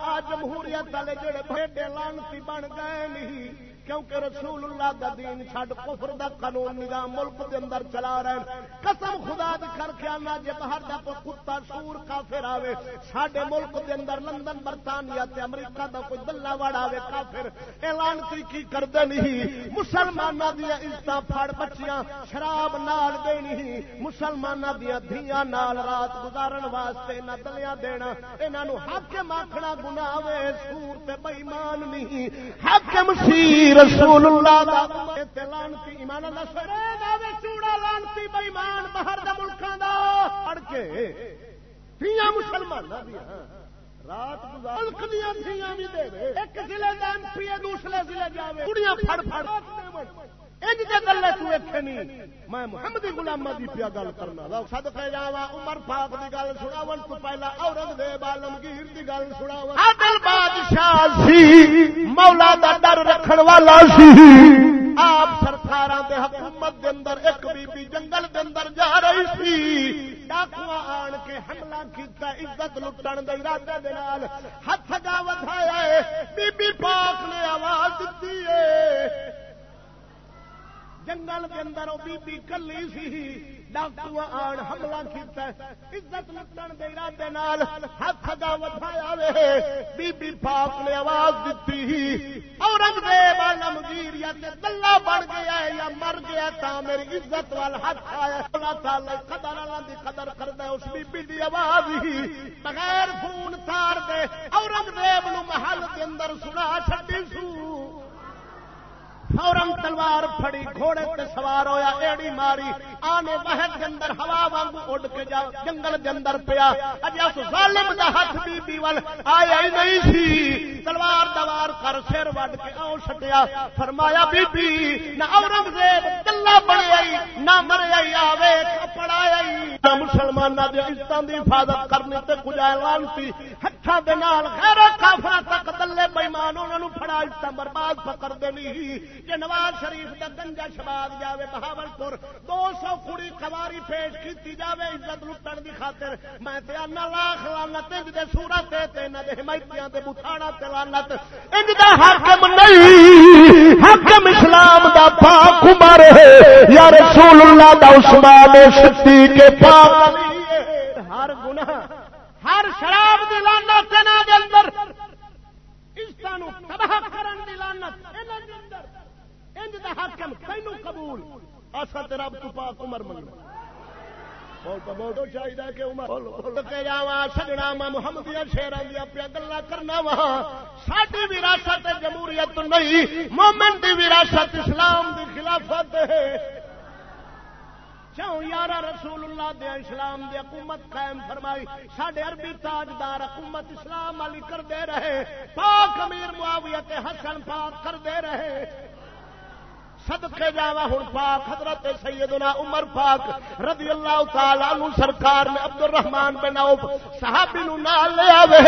A: آ جمہوریت والے جڑے بڑے لانتی بن گئے نہیں۔ کیونکہ رسول اللہ دا دین چھڈ کفر دا قانون نظام ملک دے اندر چلا رہے ہیں۔ قسم خدا دی کر کے آنا، جے باہر دا کوئی کتا سور کافر آوے، ساڈے ملک دے اندر لندن، برطانیہ تے امریکہ دا کوئی دلہ وڑ آوے کافر۔ اعلان کی کی کردے نہیں، مسلماناں دی عزت پھڑ بچیاں، شراب نال دینی مسلماناں دی دھیاں نال رات گزارن واسطے نہ دلیاں دینا۔ انہاں نو حاکم آکھنا گناہ، وے سور تے بے ایمان نہیں۔ حاکم سی رسول اللہ دا. تے لعنتی ایمان سرے دا وے چوڑا لعنتی بے ایمان باہر دے ملکاں دا. اڑ کے تھیاں مسلماناں دی رات گزار ملک دیاں تھیاں بھی دے ایک ضلع دا ایم پی دوسرے ضلع جاوے۔ کڑیاں پھڑ پھڑ۔ دے گلے تو ایتھے نہیں۔ میں غلامہ دی پیا گل کرنا۔ لا صدقے جاواں عمر پاک دی گل سناون تو پہلا اورنگزیب عالمگیر دی گل سناون۔ عادل بادشاہ سی مولا دا ڈر رکھن والا سی۔ آپ سرکاراں دے حکومت دے اندر ایک بی بی جنگل دے اندر جا رہی سی۔ ڈاکواں آن کے حملہ کیتا عزت لٹن دے ارادے دے نال ہتھ ودھایا بی بی پاک نے آواز دتی ہے۔ جنگل کے اندر وہ بی بی کلی سی ڈاکو آن حملہ کیتا ہے۔ عزت لٹن دے ارادے نال ہاتھ دا وٹھایا وے۔ بی بی پاک نے آواز دتی اورنگزیب عالمگیر یا تے دلہ بن گیا ہے یا مر گیا تا میری عزت وال ہاتھ آیا اللہ تعالی قدر اللہ دی قدر کردا ہے، اس بی بی دی آواز ہی۔ بغیر فون تار دے اورنگزیب نو محل دے اندر سنا چھڈی سو۔ فورن تلوار پھڑی، گھوڑے تے سوار ہویا، ایڑی ماری، آنے وحد کے اندر، ہوا وانگو اڑ کے جا، جنگل کے اندر پیا۔ اج اس ظالم دا ہاتھ بی بی ول آیا ہی نہیں سی۔ تلوار دوار کر سر وڈ کے او چھٹیا فرمایا بی بی نہ اورنگزیب دلہ بنے آئی، نہ مرے آئی آوے کپڑا آئی۔ نہ مسلماناں دی عزتاں دی حفاظت کرنی تے کچھ اعلان سی۔ ہتھاں دے نال غیر کافراں تک دلے بے ایمان انہاں نو پھڑا عزت برباد پکڑ دینی کہ نواز شریف کا گنجا شباد جائے بہاول پور دو سو کڑی کواری پیش کی جائے عزت لٹن کی خاطر۔ میں لاکھ لانت انج دے سورت حمایتیاں دے بٹھانا لانت انج دا حاکم نہیں، حاکم اسلام دا پاک عمر ہے۔ یا رسول اللہ دا عثمان صدیق کے پاک۔ ہر گناہ، ہر شراب دی لانت انہاں دے اندر۔ عزتاں نو تباہ کرن دی لانت انج دا حاکم تینو قبول؟ اسا تے رب تو پاک عمر منگنا۔ کرنا وا ساری وراثت جمہوریت نہیں، مومن دی وراثت اسلام دی خلافت ہے۔ چون یار رسول اللہ دے اسلام دی حکومت قائم فرمائی سڈے عربی تاجدار حکومت اسلام والی کرتے رہے۔ پاک امیر معاویت حسن پاک کرتے رہے۔ صدقے جاوا ہوں پاک، حضرت سیدنا عمر پاک رضی اللہ تعالی عنہ سرکار نے عبد الرحمان بن عوف صحابی نو نال لے آوے،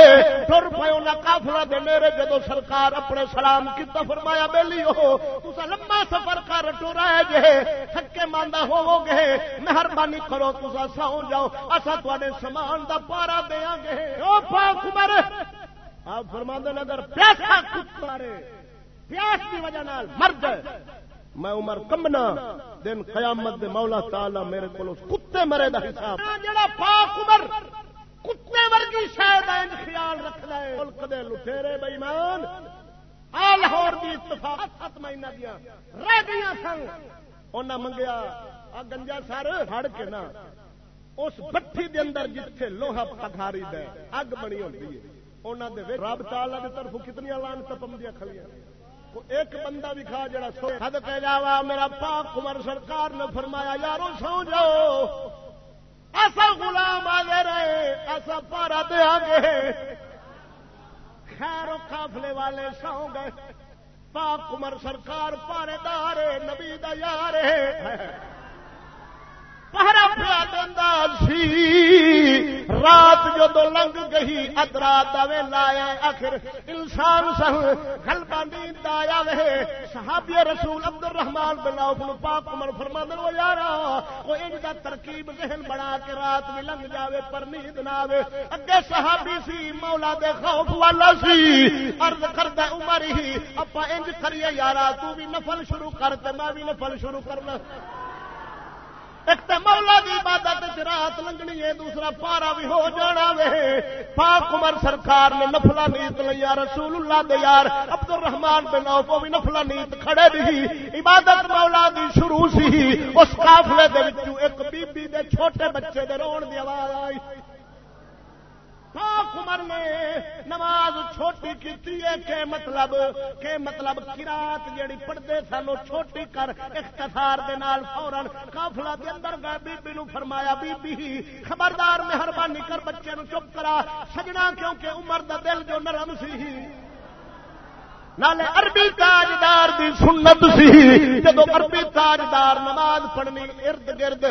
A: ٹر پے انہاں قافلہ دے میرے جدو سرکار اپنے سلام کیتا فرمایا، بیلی ہو تسا لمبا سفر کر ٹر آئے جے، تھکے ماندا ہوو گے، مہربانی کرو تسا سو جاؤ اسا تواڈے سامان دا پارا دیاں گے۔ او پاک عمر، آپ فرماندے اگر پیاسا کتا رے پیاس کی وجہ نال مر جائے۔ میں عمر کمنا دن قیامت دے مولا تعالی میرے کو کتے مرے دا حساب۔ جڑا پاک عمر کتے ورگی شاید این خیال رکھ لے۔ ملک دے لٹیرے بے ایمان آ لاہور دی اتفاق سات مہینہ دیا رہ گئی سن انہاں منگیا آ گنجا سر ہڑ کے نا۔ اس بٹھی دے اندر جتھے لوہا پکھاری دے اگ بنی ہوتی ہے انہاں دے رب تعالی دی طرف کتنی لانت پمدیاں کھڑیاں۔ ایک بندہ بھی کھا جڑا سو حد پہ جاوا، میرا پاک عمر سرکار نے فرمایا، یارو سو جاؤ۔ ایسا غلام آگے رہے، ایسا پارا دیا گے خیر قافلے والے سو گئے۔ پاک عمر سرکار، پارے دار نبی دا یار پہرا پیا دینا سی۔ رات جدو لنگ گئی، ادرا دے لایا آخر انسان سن گلبا نیند آیا وے۔ صحابی رسول عبد الرحمان بن عوف پاک عمر فرما دے وہ یارا وہ انج دا ترکیب ذہن بنا کے رات بھی لنگ جاوے، پر نیند نہ آوے۔ اگے صحابی سی، مولا دے خوف والا سی۔ عرض کردا عمر ہی، اپا انج کریے یارا، تو بھی نفل شروع کر تے میں بھی نفل شروع کرنا۔ ایک تو مولا کی عبادت رات لنگنی ہے، دوسرا پارا بھی ہو جانا وے۔ پاک عمر سرکار نے نفلا نیت لیا رسول اللہ دے یار عبد الرحمان بن عوف بھی نفلا نیت کھڑے بھی عبادت مولا دی شروع سی اس قافلے دے وچوں ایک بی بی دے چھوٹے بچے دے رون دی آواز آئی۔ پاک عمر نے نماز چھوٹی کی کہ مطلب کہ مطلب کراط جیڑی پڑھتے سانو چھوٹی کر اختصار دے نال فورن کافلا دے اندر گئے بی بی نو فرمایا بی بی خبردار مہربانی کر بچے نو چپ کرا، سجنا کیونکہ عمر دا دل جو نرم سی۔ نالے عربی تاجدار دی سنت سی۔ جدو عربی تاجدار نماز پڑھنی، ارد گرد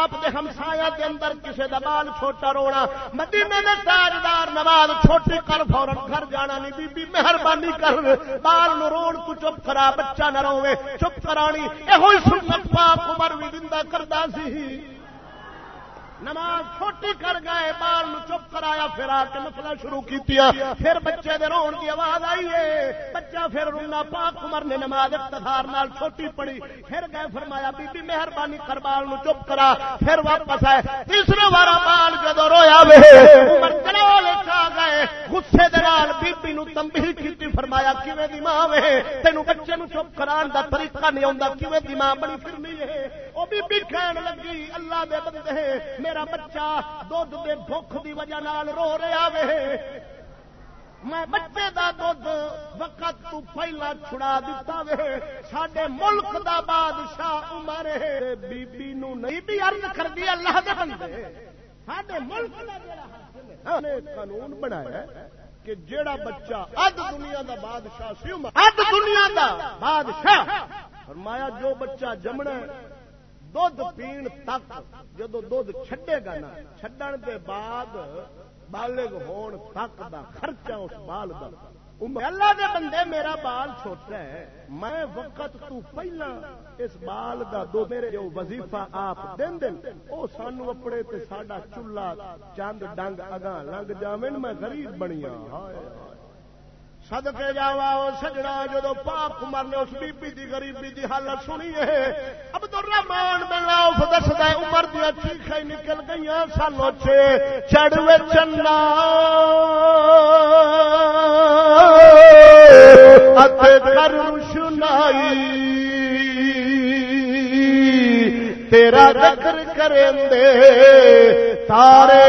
A: آپ دے ہمسایا کے اندر کسے دا بال چھوٹا رونا، مدینے دے تاجدار نماز چھوٹی کر فورن گھر جانا نہیں بی بی مہربانی کر۔ بال نو رون تو چپ کرا، بچہ نہ روے چپ کرانی یہ سنت پاک عمر بھی زندہ کردا سی۔ نماز چھوٹی کر گئے بال چپ کرایا پھر آ کے نفلا شروع کی پھر بچے دے رون کی آواز آئی ہے بچہ پھر رونا پاک عمر نے نماز اقتدار نال چھوٹی پڑی پھر گئے فرمایا بی بی مہربانی کر بال چپ کرا۔ پھر واپس آئے۔ تیسرے بار بال جدو رویا وے عمر چاہ گئے۔ غصے دے نال بی بی نو تنبیہ کیتی فرمایا کیویں دی ماں وے؟ تینو بچے نو چپ کران دا طریقہ نہیں ہوندا کیویں دی ماں بڑی فرمی ہے او بی بی کہن لگی، اللہ دے بندے، میرا بچہ دھد دے بخ دی وجہ نال رو رہا وے۔ میں بچے دا دھد وقت تو پہلا چھڑا دیتا وے۔ ساڈے ملک دا بادشاہ عمر بی بی نو نہیں بھی عرض کر دی اللہ دے بندے۔ ساڈے ملک دا جڑا نے قانون بنایا کہ جیڑا بچہ اد دنیا دا بادشاہ سی عمر، اد دنیا دا بادشاہ، فرمایا جو بچہ جمنا ہے دھد پین تک جدو دھد چھڈے گا نا، چھڈن دے بعد بالغ ہون تک دا خرچہ اس بال دا۔ اللہ دے بندے میرا بال چھوٹا ہے، میں وقت تو پہلا اس بال دا دو میرے جو وظیفہ آپ دین دن او سانو اپنے تے ساڈا چولہا چند ڈنگ اگاں لنگ جاویں میں غریب بنیا ہائے سد کے جاوا سجنا، جدو پاپ کمر نے اس بی بی دی، غریبی دی حالت سنی ہے۔ اب تو رحمان بنا دستا عمر دیا چیخ نکل گئی سانو چڑھ چنا۔ کر سنائی تیرا ذکر کریں دے تارے۔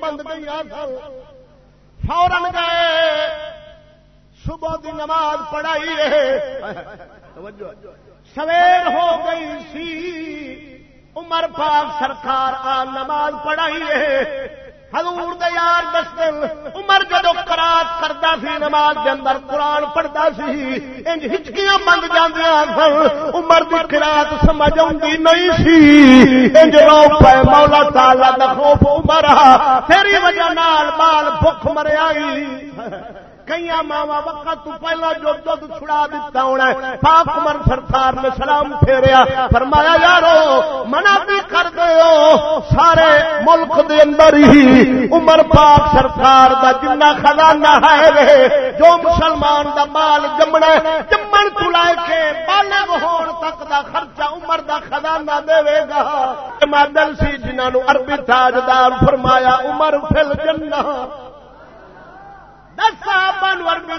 A: بند گئی فورن گئے۔ صبح دی نماز پڑھائی سویر ہو گئی سی۔ عمر پاک سرکار آ نماز پڑھائی ہے حضور دے یار دس عمر جدو کرات کرتا سی، نماز دے اندر قرآن پڑھتا سی، انج ہچکیاں بند جاندیاں سن۔ عمر دی کرات سمجھ آتی نہیں سی۔ انج رو پے مولا تالا دا خوف عمر تیری وجہ نال بال بھوک مریا کئی ماوا وقت تو پہلا جو دھد چھڑا دیتا ہونا پاک عمر سرکار نے سلام پھیریا۔ فرمایا، یارو، منع بھی کر دیو، سارے ملک دے اندر ہی عمر پاک سرکار دا جنہ خزانہ ہے وے، جو مسلمان دا مال جمنا جمن تو لے کے بالغ ہون تک دا خرچہ عمر دا خزانہ دے گا۔ مادل سی جنہوں عربی تاجدار فرمایا، عمر فل جنہ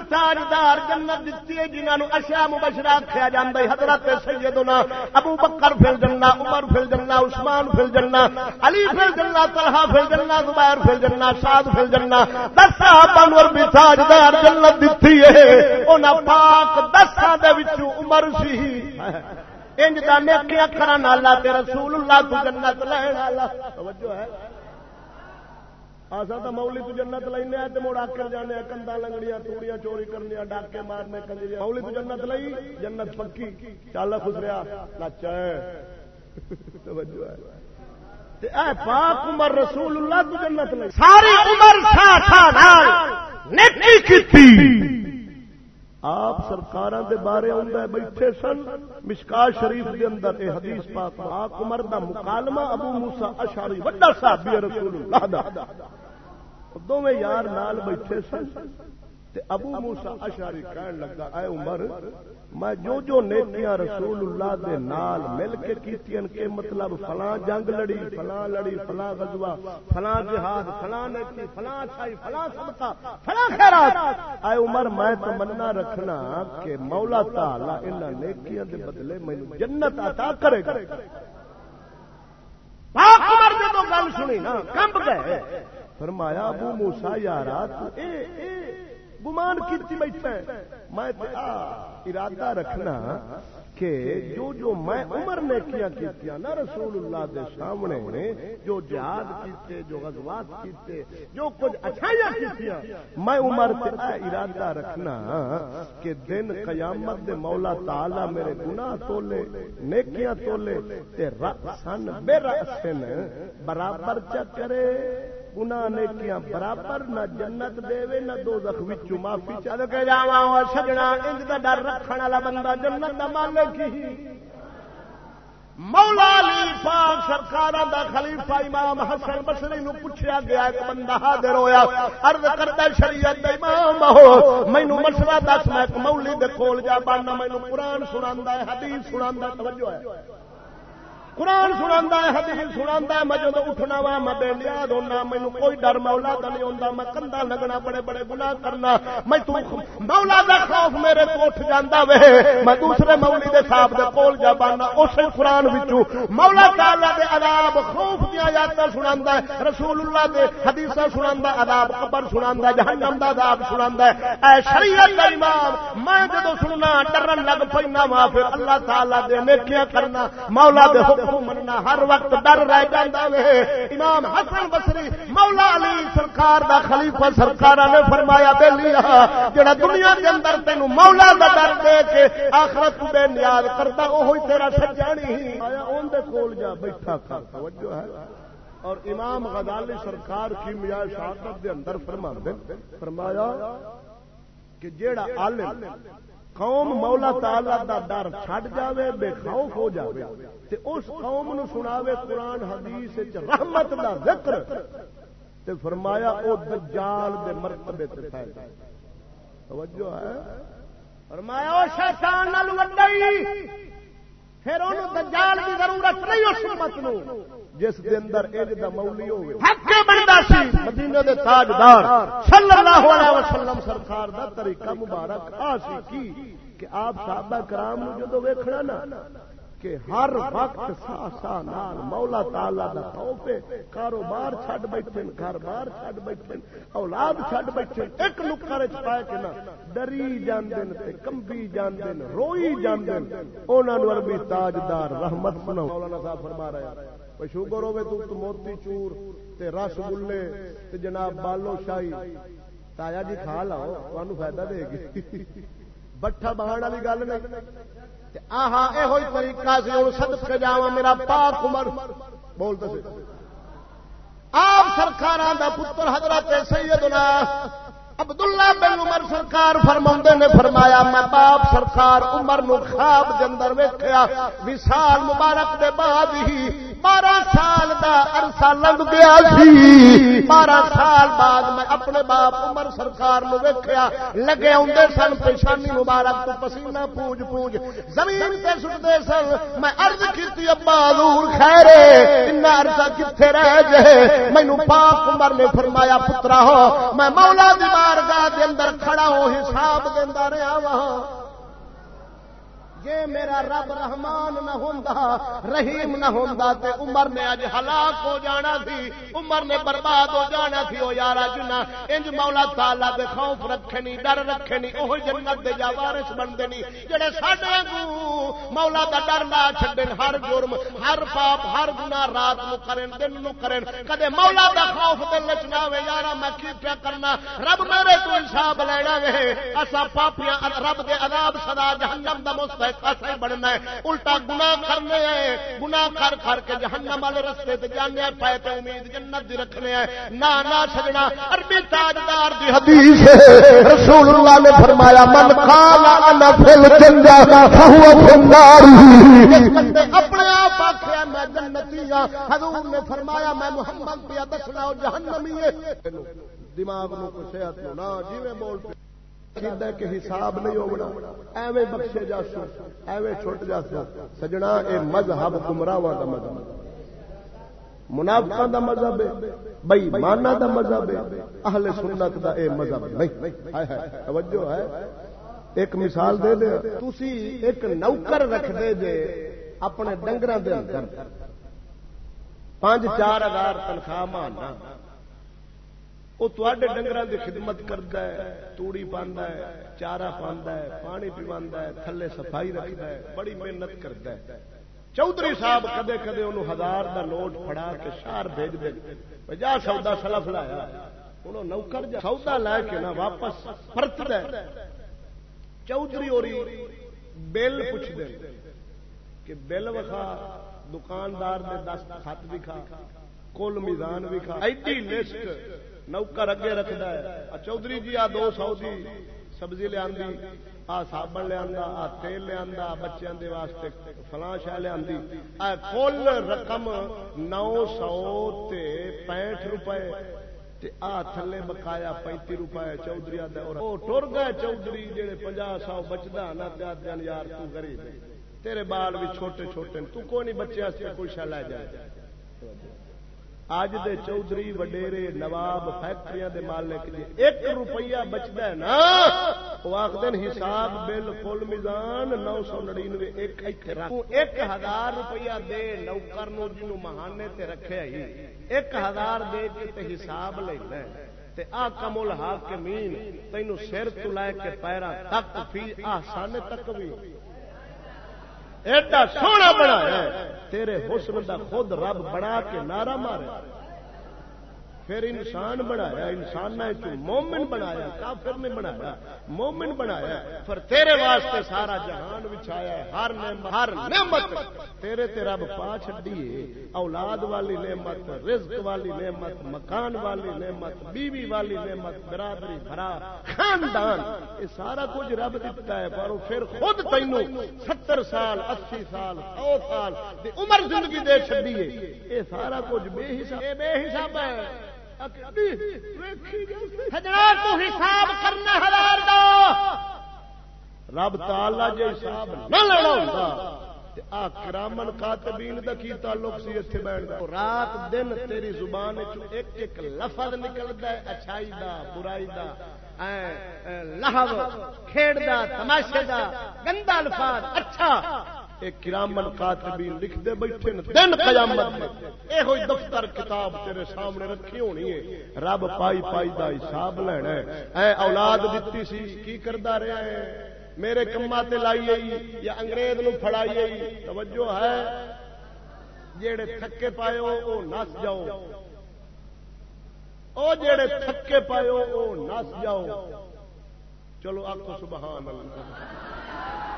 A: تاجدار جنت دیتی ہے جنہوں اشیا مبشرا آخیا جا حضرت سیدنا ابو بکر فل جنا عمر فل جنا عثمان فل جنا علی فل جنا طلحہ فل جنا زبیر فل جنا سعد فل جنا دس صحابہ بھی تاجدار جنت دیتی ہے۔ انہاں پاک دساں دے وچوں عمر سی۔ انج دا نیکیاں کرن والا تے رسول اللہ تو جنت لین والا۔ توجہ ہے۔ آسا تو مولی تو جنت لینا تو مڑ آکر جانے کندا لنگڑیاں، توڑیاں، چوری کرنے ڈاکے مارنے کنجری مولی تو جنت لئی، جنت پکی۔ چل خسریا۔ نچ۔ پاک عمر رسول اللہ تو جنت لئی۔ ساری عمر آپ سرکار دے بارے آدھا بیٹھے سن۔ مشکا شریف دے اندر اے حدیث پاک پاک عمر دا مکالمہ ابو موسا اشاری وڈا صحابی رسول اللہ دا۔ دونوں یار نال بیٹھے سن۔ ابو موسا اشاری کہن لگا اے عمر میں جو جو نیکیاں رسول اللہ دے نال مل کے کیتیاں کے مطلب فلاں جنگ لڑی فلاں لڑی فلاں غزوہ فلاں جہاد فلاں نیکی فلاں اچھائی فلاں صدقہ فلاں خیرات. اے عمر میں تمنا رکھنا کہ مولا تعالی انہاں نیکیاں دے بدلے مینوں جنت عطا کرے گا۔ پاک عمر جدوں گل سنی نا کمب گئے۔ فرمایا ابو موسا یارا گمان کی بیٹھا ہے۔ میں ارادہ رکھنا کہ جو جو میں عمر نے کیا کیتیا نا رسول اللہ دے سامنے، جو جہاد کیتے، جو غزوات کیتے، جو کچھ اچھائیاں کیتیا میں عمر تے ارادہ رکھنا کہ دن قیامت دے مولا تعالی میرے گناہ تولے، نیکیاں تولے، تے رسن بے رسن برابر چا کرے۔ گنا نیکیاں برابر نہ جنت دے نہ دو وچوں معافی چل کے جاواں ہاں سجنا، انج دا ڈر رکھن والا بندہ جنت دا مالک ہی۔ مولا علی پاک سرکار دا خلیفہ امام حسن بصری نو پوچھا گیا، ایک بندہ حاضر ہویا، عرض کرتا شریعت دا امام ہو مینوں مسئلہ دس، میں مولی دے کول جا باننا مینوں قرآن سناندا ہے، حدیث سناندا توجہ ہے۔ قرآن سنا ہے، حدیث سنا میں جب اٹھنا وا، میں بے نیاد ہونا مینو کوئی ڈر مولا کا نہیں ہوتا میں کندا لگنا، بڑے بڑے گنا کرنا، میں تو مولا کا خوف میرے کو اٹھ جانا وے، میں دوسرے مولی دے صاحب دے کول جا بانا اسے قرآن وچوں مولا تعالی دے عذاب، خوف دیا یاداں سنا ہے رسول اللہ دے حدیث سنا عذاب قبر سنا جہنم دا عذاب سنا اے شریعت دا امام میں جدو سننا، ڈرن لگ پینا وا، پھر اللہ تعالی دے نیکیاں کرنا، مولا دے حکم مننا ہر وقت ڈر رہ جاتا وے امام حسن بسری مولا علی سرکار دا خلیفہ سرکار نے فرمایا بے لیا جڑا دنیا کے اندر تینوں مولا دا ڈر دے کے آخرت بے نیاز کرتا وہ تیرا سجانی ہی۔ آیا ان دے کول جا بیٹھا کر توجہ ہے۔ اور امام غزالی سرکار کی میاں شہادت دے اندر فرما فرمایا کہ جیڑا عالم قوم مولا تعالی دا ڈر چھڈ جاوے، بے خوف ہو جاوے۔ تے اس قوم نو سناوے قرآن، حدیث رحمت دا ذکر۔ تے فرمایا، او دجال دے مرتبے تے فائدہ توجہ ہے؟ فرمایا، او شیطان نال وڈائی۔ پھر انہوں دجال دی ضرورت نہیں اس امت نو۔ جس دے اندر اج دا مولی ہوے حق بندا سی۔ مدینے دے تاجدار۔ صلی اللہ علیہ وسلم سرکار دا طریقہ مبارک۔ آ سی کی کہ آپ صحابہ کرام نو جدو ویکھنا نا کہ ہر وقت سا سا نال مولا تالا دا خوف کاروبار چھڈ بیٹھے گھر بار چھڈ بیٹھے اولاد چھڈ بیٹھے ایک نکر چ پائے کہ نا ڈری جاندے تے کمبی جاندے روئی جاندے انہاں نو عربی تاجدار رحمت سنو مولانا صاحب فرما رہے ہیں۔ شوگر ہوے تو موتی چور تے رس گلے تے جناب بالو شاہی تایا جی کھا لاؤ تمہیں فائدہ دے گی بٹھا بہان والی گل نہیں آہا یہ طریقہ سے ہوں سد کے جا میرا پاک عمر بولتے آپ سرکار کا پتر حضرت سیدنا عبداللہ بن عمر سرکار فرما نے فرمایا میں باپ سرکار عمر نو خواب کے اندر ویخیا وشال مبارک دے بعد ہی بارہ سال دا عرصہ لگ گیا سی۔ بارہ سال بعد میں اپنے باپ عمر سرکار نو ویخیا لگے آدھے سن پیشانی مبارک تو پسینہ پوج پوج زمین تے سٹتے سن۔ میں ارد کی ابا دور خیرے ان عرصہ کتنے رہ جے مینو پاپ عمر نے فرمایا، پترا ہو، میں مولا دی بارگاہ دے اندر کھڑا ہو حساب دینا رہا وہاں۔ جے میرا رب رحمان نہ ہوندا، رحیم نہ ہوندا تے عمر نے اج ہلاک ہو جانا تھی عمر نے برباد ہو جانا تھی او یارا جنا انج مولا تعالی دے خوف رکھے نہیں ڈر رکھے نہیں او جنت دے جا وارث بندے نہیں جڑے ساڈے کو مولا دا ڈر نہ چھڈن، ہر جرم، ہر پاپ، ہر گناہ رات نو کرن، دن نو کرن۔ کدے مولا دا خوف دل وچ نہ ہوے یارا میں کی پیا کرنا؟ رب میرے تو حساب لینا وے اسا پاپیاں رب دے عذاب سدا جہنم دا مستحق ایسا بننا ہے۔ الٹا گنا کرنے گنا کر کر کے جہنم والے رستے تے جانے پائے تے امید جنت دی رکھنے ہیں۔ نا نا سجنا عربی تاجدار دی حدیث رسول اللہ نے فرمایا، من قال انا فی الجنہ فهو فی النار. اپنے آپ آکھیا میں جنتی ہاں۔ حضور نے فرمایا، میں محمد پیا دسنا جہنمی ہے۔ دماغ نو کو صحت نو نا بول پہ کہ حساب نہیں ہونا، ایویں بخشے جا سو، ایویں چھٹ جا سو۔ سجنا اے مذہب گمراہ کا مذہب۔ منافقہ دا مذہب ہے بھائی مانا دا مذہب ہے۔ اہل سنت دا اے مذہب نہیں۔ توجہ ہے۔ ایک مثال دے دے۔ تسی ایک نوکر رکھ دے جے اپنے ڈنگر دے اندر۔ پانچ چار ہزار تنخواہ ماننا وہ تے ڈنگر کی خدمت کرتا ہے، توڑی پانا ہے چارا پانا ہے، پانی پیوا ہے، تھلے صفائی رکھتا ہے، بڑی محنت کرتا ہے۔ چودھری صاحب کدے کدے انہوں ہزار دا نوٹ پڑا کے شہر بھیج دے۔ جا سودا سلف لایا۔ انہوں نوکر جا سودا لے کے نہ واپس پرت دے چودھری اور بل پوچھ دے کہ بل وکھا، دکاندار نے دس خط بھی کھا کل میزان بھی کھا ایڈی لسٹ نوکر اگے رکھتا ہے۔ چودھری جی آ دو سو دی سبزی لیا آ سابن لیا آ تیل لیا بچوں کے واسطے فلاں شہ لیا کل رقم نو سو پینٹ روپے آ تھلے بکایا پینتی روپئے چودھری ٹر گئے چودھری جہے پنجا سو بچتا نہ دن یار تری تیرے بال بھی چھوٹے چھوٹے تو کوئی نہیں بچے کوئی شہ لے جائے۔ اج دے چودھری وڈیرے نواب فیکٹری دے مالک جی ایک روپیہ بچتا ہے نا وہ آخر حساب بل فل میزان نو سو نڑینوے ایک ایک ہزار روپیہ دے نوکر نو جنو مہانے تے رکھے ہی ایک ہزار دے کے تے حساب لینا ہے تے آ کمل ہاک تینوں سر تو لے کے پیرا تک فی آسان تک بھی ایڈا سونا بنایا تیرے حسن دا خود رب بنا کے نعرہ مارے۔ پھر انسان بنایا، انسان مومن بنایا، کافر نے بنایا، مومن بنایا پھر تیرے واسطے سارا جہان بچھایا ہر ہر نعمت تیرے تے رب پا چڈیے اولاد والی نعمت، رزق والی نعمت، مکان والی نعمت، بیوی والی نعمت، برادری بھرا، خاندان، یہ سارا کچھ رب دیتا ہے، پر پھر خود تینوں ستر سال، اسی سال، سو سال عمر زندگی دے چڈیے یہ سارا کچھ بے حساب بے حساب ہے۔ حساب کرنا رب تالا جی حساب نہ لینا ہوتا کرامن کاتبین دا کی تعلق سی اتنے بیٹھ رات دن تیری زبان ایک ایک لفظ نکلتا ہے اچھائی دا برائی دا۔ لہو کھیڑ دا تماشے دا گندا الفاظ اچھا۔ کرامن کاتبین لکھ دے بیٹھے دن قیامت اے ہوئی دفتر کتاب تیرے سامنے رکھی ہونی ہے۔ رب پائی پائی دا حساب لینا ہے۔ اے اولاد دتی سی، کی کردا رہا ہے؟ میرے کما تے لائی یا انگریز نو پھڑائی توجہ ہے؟ جڑے تھکے پائے ہو وہ نس جاؤ۔ او جڑے تھکے پائے ہو وہ نس جاؤ۔ چلو آخو سبحان اللہ۔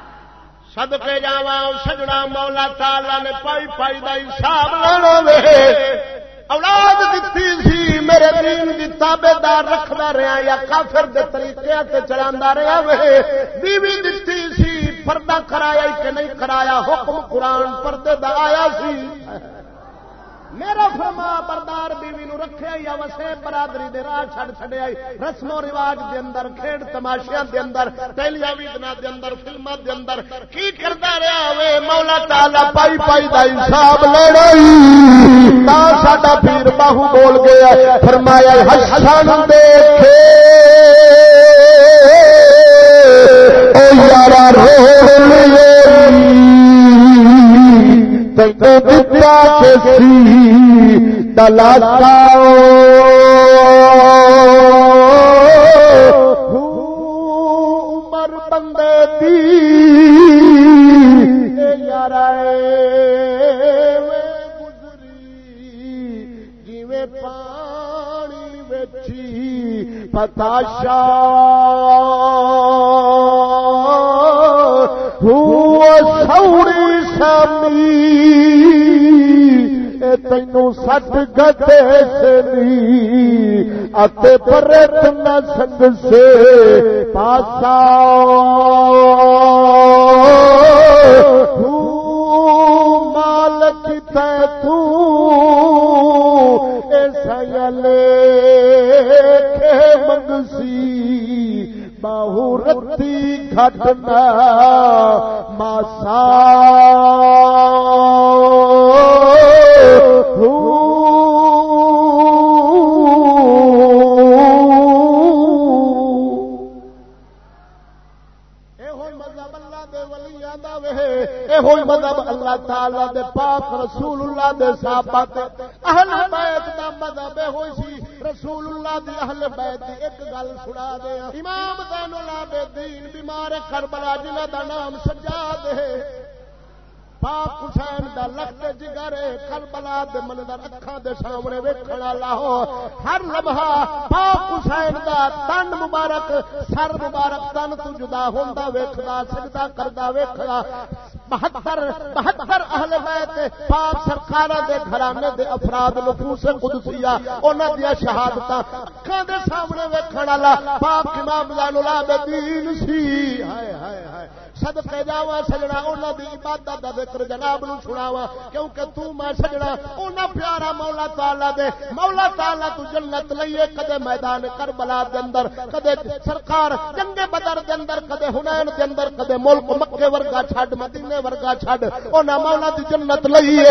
A: سدکے جا سجنا مولا تالا نے پائی پائی کا حساب لینا وے۔ اولاد دیتی سی، میرے دین دی تابے دار رکھدا رہا یا کافر دے طریقے تے چلاندا رہا وے۔ بیوی دیتی سی، پردہ کرایا کہ نہیں کرایا؟ حکم قرآن پردے دا آیا سی۔ میرا فرما بردار بیوی نو رکھے یا وسے برادری دے راہ چھڑ چھڑے رسم و رواج دے اندر، کھیڑ تماشیاں دے اندر ٹیلی ویڈنا دے اندر، فلماں دے اندر کی کردا رہیا وے؟ مولا تعالی پائی پائی دا حساب لینا تا ساڈا پیر باہو بول گیا، فرمایا حسن دیکھے۔ او یارا رو دلاتا عمر بندے دی۔ یار گزری۔ جی پانی بچی پتاشا سوڑی سمی تینوں سٹ گدے اتے پرت نہ سنگ سے پاسا۔ مالک تیلے منگسی۔ باہو رتی گھٹنا ماسا۔ تعالی دے پاک رسول اللہ دے صحابہ اہل بیت دا مذہب ہوئی سی۔ رسول اللہ دی اہل بیت دی ایک گل سنا دے ہاں۔ امام زین العابدین بیمار کربلا جنہ دا نام سجاد ہے۔ پاک حسین دا لخت جگر کربلا دے منظر اکھاں دے سامنے ویکھن والا ہو۔ ہر لمحہ پاک حسین دا تن مبارک، سر مبارک تن تو جدا ہوندا ویکھدا، سجدہ کردا ویکھدا۔ بہتر بہتر اہل بیت پاک سرکار دے گھرانے دے افراد نفوس قدسیہ، انہاں دی شہادتاں اکھاں دے سامنے ویکھن والا پاک امام زین العابدین سی۔ ہائے ہائے ہائے۔ سد پہ جاوا سجنا انہوں دی عبادت دا ذکر جناب نو سناوا کیونکہ تو میں سجنا انہاں پیارا مولا تعالی دے، مولا تعالی تو جنت لئیے، کدے میدان کربلا دے اندر، کدے سرکار جنگ بدر دے اندر، کدے حنین دے اندر، کدے ملک مکے ورگا چھڈ، مدینے ورگا چھڈ انہاں مولا دی جنت لئیے۔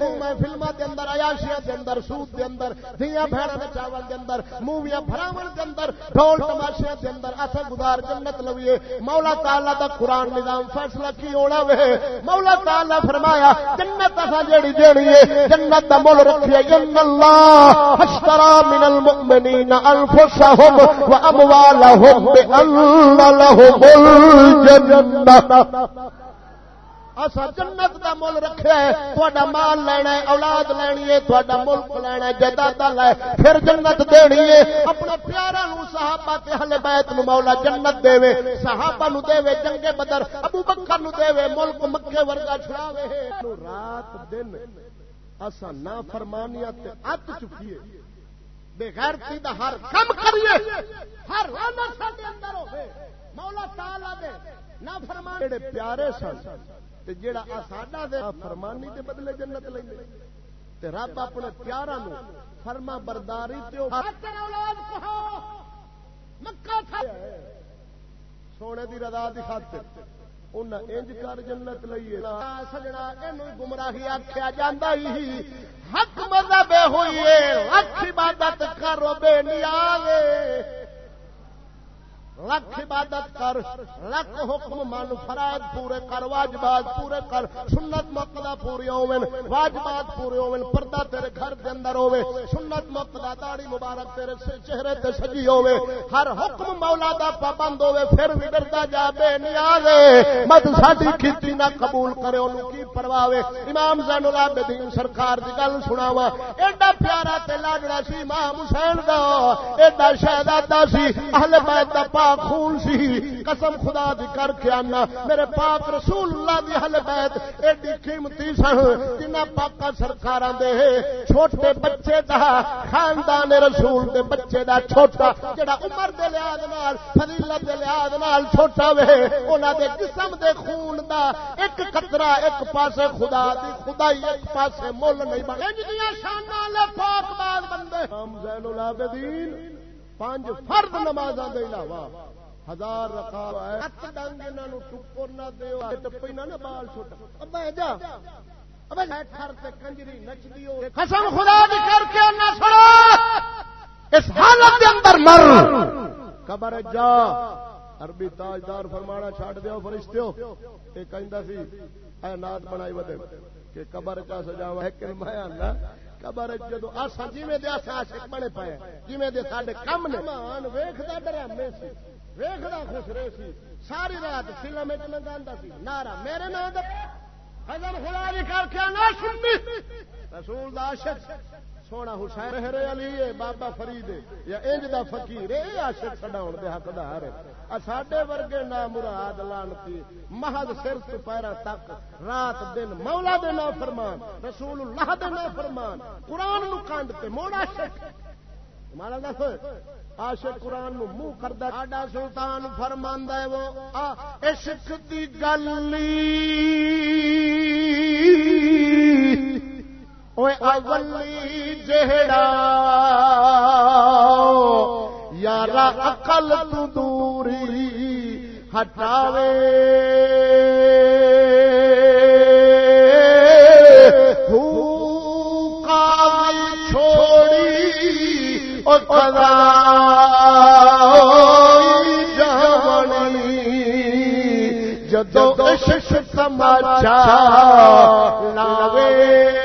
A: تو میں فلماں دے اندر، عیاشیاں دے اندر، سود دے اندر، دھیاں بھیڑاں دے چاول دے اندر، موویاں بھراون دے اندر، ڈھول تماشیاں دے اندر اسا گزار جنت لئیے۔ مولا تعالی دا قران نظام فیصلہ کی ہونا وے؟ مولا تعالی فرمایا، جنت اسا جیڑی دینی ہے، جنت دا مول رکھیا ان اللہ اشترى من المؤمنین انفسهم واموالهم بان لهم الجنہ. اصا جنت دا مل رکھا ہے تھوڑا مال لینا ہے، اولاد لینی ہے تھوڑا ملک لینا ہے، جائیداد لے، پھر جنت دینی ہے۔ اپنا پیارا نو صحابہ تے اہل بیت نو مولا جنت دے وے صحابہ نو دے وے جنگے بدر، ابو بکر نو دے وے ملک مکے ورگا چھڑاوے۔ رات دن اسا نا فرمانیاں تے ات چکیے۔ بے غیرتی دا ہر کم کریے۔ ہر رانا ساڈے اندر ہوے مولا تعالی دے نا فرمان پیارے سن۔ جڑا ساڈا دے فرمانی دے بدلے جنت لیندے تے رب اپنے پیارا نو فرما برداری تے اولاد کو مکہ تھا سونے دی رضا دی خاطر انہاں انج کر جنت لئیے سجنا اینو گمراہی آکھیا جاندا ہی۔ حق مذہب ہوئی حق عبادت کرو بے نیاز لکھ عبادت کر، لکھ حکم من فرائد پورے کر، واجبات پورے کر، سنت مقدہ پوری ہوون، واجبات پورے ہوون، پردہ تیرے گھر دے اندر ہوے سنت مقدہ داڑھی مبارک تیرے سے چہرے تے سجی ہوے ہر حکم مولا دا پابند ہوے پھر بھی ڈردا جا، بے نیاز مت ساڈی کھیتی نہ قبول کرے، اونوں کی پرواہ امام زین العابدین سرکار دی گل سناوا ایڈا پیارا تے لاڈڑا سی امام حسین دا، ایڈا شہزادہ سی، اہل بیت دا پاک خون سی۔ قسم خدا دی کر کے آنا۔ میرے پاک رسول اللہ دی اہل بیت ایڈی قیمتی سن جنہ پاکا سرکاراں دے چھوٹے بچے دا خاندان رسول دے بچے دا چھوٹا جڑا عمر دے لحاظ نال، فضیلت دے لحاظ نال چھوٹا وے، انہاں دے جسم دے خون دا ایک قطرہ ایک پاسے خدا دی، خدائی ایک پاسے مول نہیں بنے۔ انج دیاں شاناں لے پاک باز بندے۔ ہم زین العابدین۔ پانچ دے علاوہ ہزار رکھا ہے۔ ہاتھ ڈنگ انہاں نو ٹکر نہ دیو ٹپی نہ بال چھوٹا۔ ابا جا۔ ابے ٹھر تے کنجری نچدی ہو۔ قسم خدا دی کر کے نہ سنو۔ اس حالت دے اندر مر۔ قبر جا۔ عربی تاجدار فرمانا چھڈ دیو فرشتیو۔ اے کہندا سی اے نات بنائی ودے کہ قبر چا سجاوا ہے کہ میں قبر جدو اساں جویں دے اساں عاشق بنے پئے جویں دے ساڈے کم نے۔ مان ویکھدا ڈرامے سی، ویکھدا خسرے سی۔ ساری رات فلم وچ لگاندا سی۔ نارا میرے نام دا حضر خدا دی کر کے نہ سنی رسول دا عاشق سونا حسین رہے علی ہے، بابا فرید یا انج دا فقیر ہے عاشق چھڈاون دے حقدار ہے۔ ساڈے ورگے نا مراد لانتی محض سر تو پیرا تک، رات دن مولا دے نا فرمان رسول اللہ دے نا فرمان قرآن نو کانڈ تے موڑ عاشق۔ مانا دس، عاشق قرآن نو منہ کردا ساڈا سلطان فرماندا ہے وہ عشق دی گلی اولی جہڑا یار اقل تو دوری ہٹاوے۔ چھوڑی اور جدو شش سماچا لاوے۔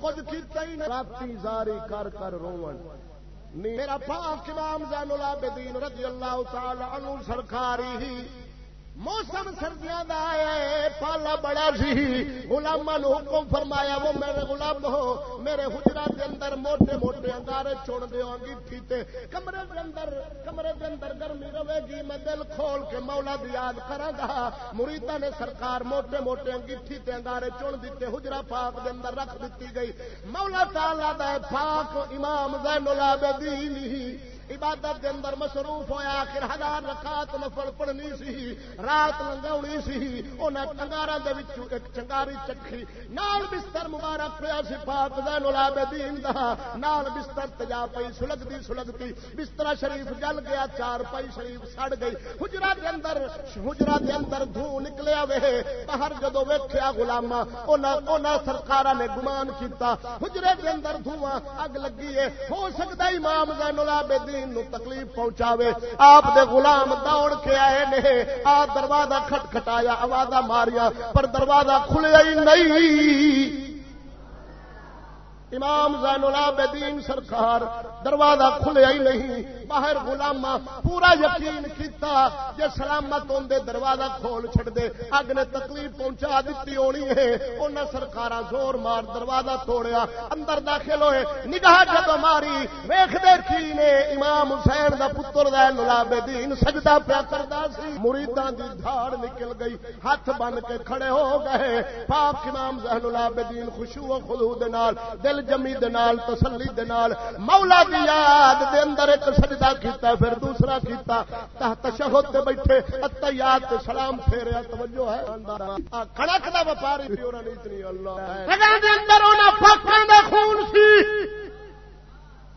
A: کچھ کیتا ہی نہیں راتی زاری کر کر رون میرا پاک امام زین العابدین رضی اللہ تعالی عنہ سرکاری ہی موسم سردیاں دا آیا ہے، پالا بڑا سی۔ غلامہ نو حکم فرمایا، وہ میرے غلام ہو، میرے حجرات اندر، موٹے موٹے انگارے چھوڑ دیو انگیٹھی تے کمرے دے اندر، کمرے دے اندر گرمی رہے گی، میں دل کھول کے مولا دی یاد کراں گا مریداں نے سرکار موٹے موٹے انگیٹھی تے انگارے چن دتے حجرا پاک دے اندر رکھ دتی گئی۔ مولا تعالی دا پاک امام زین العابدین ہی عبادت دے اندر مصروف ہویا، آخر ہزار رکعت نفل پڑھنی سی، رات لنگاونی سی، انہاں چنگاراں دے وچوں ایک چنگاری چکھی۔ نال بستر مبارک پیا سی پاک زین العابدین دا، نال بستر تجا پئی سلگدی سلگدی بستر شریف جل گیا، چار پئی شریف سڑ گئی۔ حجرا دے اندر حجرا دے اندر دھو نکلیا وے باہر جدو ویکھیا غلاما انہاں انہاں سرکاراں نے گمان کیتا، حجرے دے اندر دھواں اگ لگی ہے ہو سکدا امام زین العابدین دین نو تکلیف پہنچاوے۔ آپ دے غلام دوڑ کے آئے نے، آ دروازہ کھٹ کھٹایا آوازہ ماریا، پر دروازہ کھلیا ہی نہیں۔ امام زین العابدین سرکار دروازہ کھلیا ہی نہیں۔ باہر غلامہ پورا یقین کیتا جے سلامت ہوندے دروازہ کھول چھڑ دے۔ اگ نے تکلیف پہنچا دیتی ہونی ہے۔ انہاں سرکاراں زور مار دروازہ توڑیا۔ اندر داخل ہوئے۔ نگاہ جب ماری ویکھ دے کی نے امام حسین دا پتر زین العابدین سجدہ پیا کردا سی۔ مریداں دی دھاڑ نکل گئی۔ ہاتھ بن کے کھڑے ہو گئے۔ پاک امام زین العابدین خشوع و خضوع دے نال، دل دل جمی دنال تسلی دنال مولا دی یاد دے اندر ایک سجدہ سجدہ کیتا پھر دوسرا کیتا تحت شہد تے بیٹھے، اتیات تے سلام پھیریا، توجہ ہے کڑک دا وپاری سی انہاں نے اتنی اللہ جگہ دے اندر انہاں پاکاں دا خون سی۔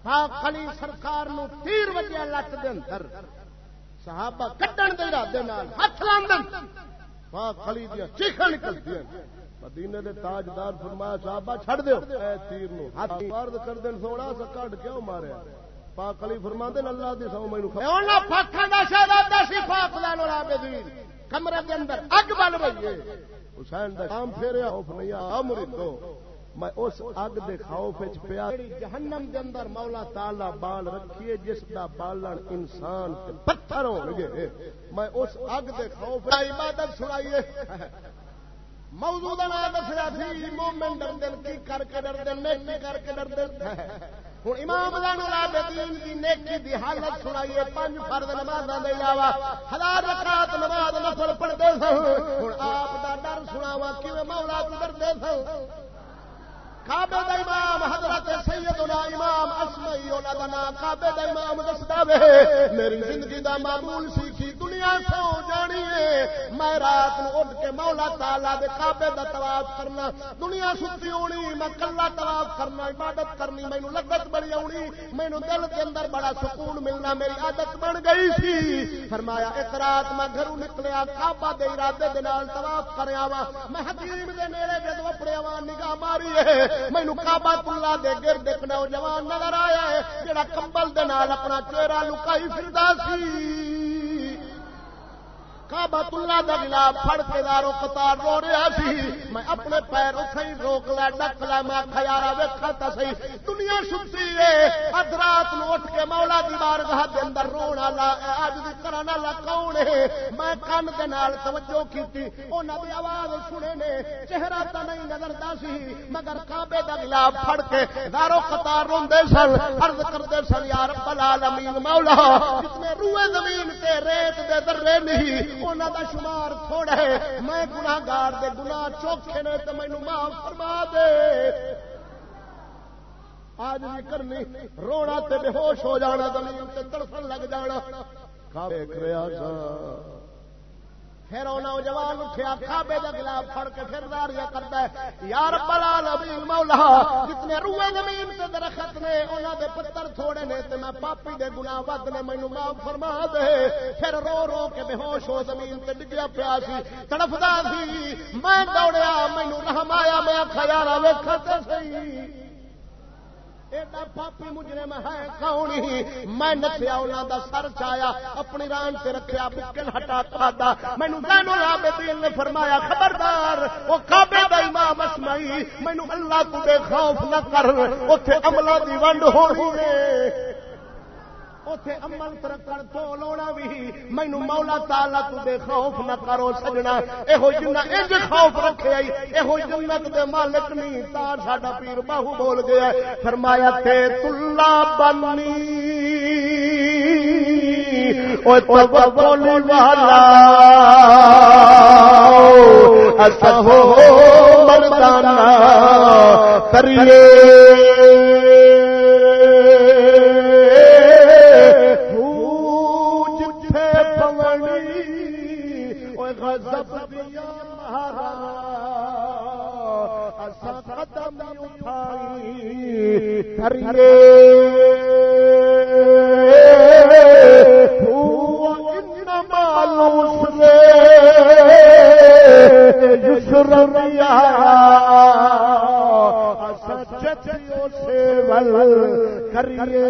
A: پاک علی سرکار نو تیر وجیا لٹ دے اندر۔ صحابہ کڈن دے ارادے نال، ہاتھ لاندن۔ پاک علی دی چیخاں نکلدیاں۔ مدینے دے تاجدار فرمایا، صحابہ چھڑ دیو۔ اے تیر نو ہاتھ مرد کر دین، سوڑا سا کڈ کیوں ماریا۔ پاک علی فرماندے اللہ دی سو مینوں اے انہاں پاکاں دا شہزادہ سی پاک لال العابدین کمرے دے اندر اگ بل رہی ہے۔ حسین دا کام پھیریا خوف نہیں آ مریدو۔ میں اس اگ دے خوف وچ پیا۔ جہنم دے اندر مولا تعالی بال رکھیے جس دا بالن انسان تے پتھر ہون گے۔ میں اس اگ دے خوف عبادت سنائیے موضوع نام دسیا سی مومن ڈر کی کر کے ڈر نیکی کر کے ڈر ہوں امام العابدین دی نیکی دی حالت سنائیے پنج فرد نمازوں کے علاوہ ہزار رکعت نماز نفل پڑھتے سن ہوں آپ دا ڈر سناوا کیوں مولا کو ڈرتے سن کعبے دا امام حضرت سیدنا امام اسمعی انہاں دا نام کعبے دا امام دسدا وے، میری زندگی دا معمول سی کی دنیا سو جانی ہے میں رات نو اٹھ کے مولا تعالی دے کعبے دا طواف کرنا، دنیا ستی ہونی، میں کلا طواف کرنا، عبادت کرنی مینوں لگت بڑی اونی مینوں دل دے اندر بڑا سکون ملنا، میری عادت بن گئی سی۔ فرمایا، ایک رات میں گھروں نکلیا، کعبہ دے ارادے دے نال طواف کریا وا، میں حکیم دے نیڑے جدوں اپڑیا وا نگاہ ماری ہے۔ مینو کابا تلا دے گرد ایک نوجوان نظر آیا ہے، جڑا کمبل دے نال اپنا چہرہ لکائی فردا سی۔ کعبہ اللہ دا گلاب پھڑ کے دارو قطار رو رہا سی۔ میں اپنے پیر اٹھائی روک لا ڈک لا میں آخا یار ویکھا تا سی دنیا ستی ہے۔ اد رات نو اٹھ کے مولا دی بارگاہ دے اندر رون والا اج دی کرن والا کون ہے؟ میں کان دے نال توجہ کیتی۔ انہاں دی آواز سنے نے۔ چہرہ تا نہیں نظر دا سی، مگر کعبے دا گلاب پھڑ کے دارو قطار روندے سن۔ عرض کردے سن، یا رب العالمین، مولا جس میں روئے زمین تے ریت دے درے نہیں انہوں دا شمار تھوڑا ہے۔ میں گناگار دے گناہ چوکھے نے تو مینو معاف فرما دے۔ آج بھی کرنی، رونا تے بے ہوش ہو جانا، زمین تے تڑفن لگ جانا۔ کھاوے کریا سا پھر وہ نوجوان اٹھیا کھابے کا گلاب پھڑ کے پھر داریا کرتا ہے۔ یار بلا نبی مولا، جتنے روئے زمین سے درخت نے انہوں دے پتر تھوڑے نے تے میں پاپی دے گنا ود نے مینو معاف فرما دے۔ پھر رو رو کے بے ہوش ہو زمین سے ڈگیا پیا سی تڑفدا سی۔ میں دوڑیا مینو رحم آیا، میں خیال ویکھا تے صحیح۔ ایڈا پاپی مجرم ہے کون ہی میں نسیا انہوں دا سر چایا اپنی ران سے رکھیا بکل ہٹا کھادا مینو زینو العابدین نے فرمایا خبردار وہ کعبے دا امام اسمائی مینو اللہ کو بے خوف نہ کر اوتھے عملہ دی ونڈ ہونی ہے اتے عمل ترکن تو لونا بھی مینو مولا تالا تے خوف نہ کرو سجنا۔ یہ جنہ انج خوف رکھے آئی یہ جنت دے مالک نہیں تا ساڈا پیر باہو بول گیا فرمایا، تے تلا بنی۔ بولی والا۔ اصا ہو مردانہ، کریے۔ اسا قدم اٹھائی کریے ہوا انما العسر یسر ریا اسا چتیو سے ول کریے۔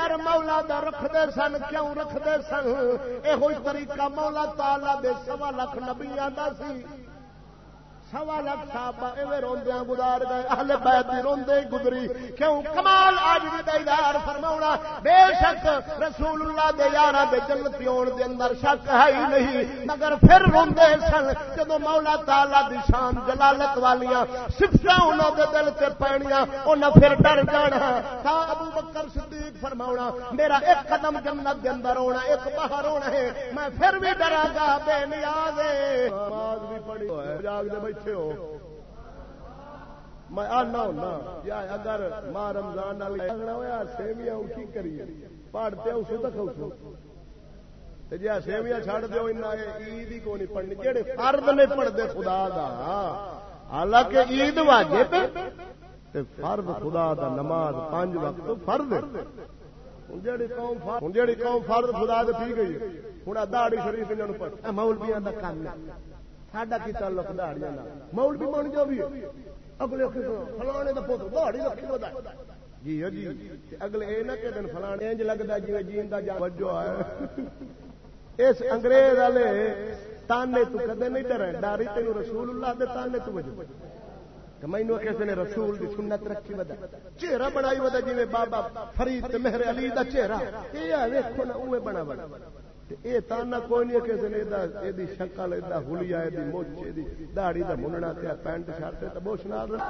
A: ڈر مولا دا رکھتے سن، کیوں رکھتے سن؟ یہ طریقہ مولا تالا دے سوا لکھ نبیا دا سی۔ سوا لاکھ صاحب ایویں روندیا گزار گئے، اہل بیت بھی روندے گزری۔ کیوں؟ کمال آج بھی دیدار فرماونا۔ بے شک رسول اللہ دے یاراں دے جنت ہون دے اندر شک ہے ہی نہیں۔ مگر پھر روندے سن جدوں مولا تعالی دی شان جلالت والیاں صفتاں انہاں دے دل تے پینیاں انہاں پھر ڈر جانا۔ تا ابو بکر صدیق فرماونا، میرا ایک قدم جنت دے اندر ہونا، ایک باہر ہونا ہے۔ میں پھر بھی ڈرا گا بے نیاز نماز بھی پڑھی جاگ دے بیٹھے ہو۔ میں آنا ہونا۔ یا اگر ماں رمضان ہوا سیویا کی کری پڑھتے اس تک جی سیویا چڑھ دو عید ہی کو نہیں پڑھنی۔ جہے فرد نے پڑھتے خدا دا۔ حالانکہ عید واجے فرد خدا دا نماز پانچ وقت فرد جیڑی قوم فرد خدا دے پی گئی ہوں دہڑی شریف مولبیا کا کام ساڈا کی تعلق دہڑیاں مول بھی بن جو بھی اگلے فلانے کا پوت دہڑی رکھی ہوتا جی جی اگلے یہ نہ کہ دن فلانے انج لگتا جی جین کا جان وجو ہے اس انگریز والے تانے تو کدے نہیں ڈرے ڈاری تین رسول اللہ دے تانے تو وجو مینو کسی نے رسول کی سنت رکھی ودا چہرہ بنائی ودا جی بابا فرید مہر علی دا چہرہ یہ ویکو نا اوے بنا بنا یہ تانا کوئی نہیں کسی نے یہ شکل ادا ہولیا یہ موچ دہڑی کا مننا پیا پینٹ شرٹ تو بہت بوش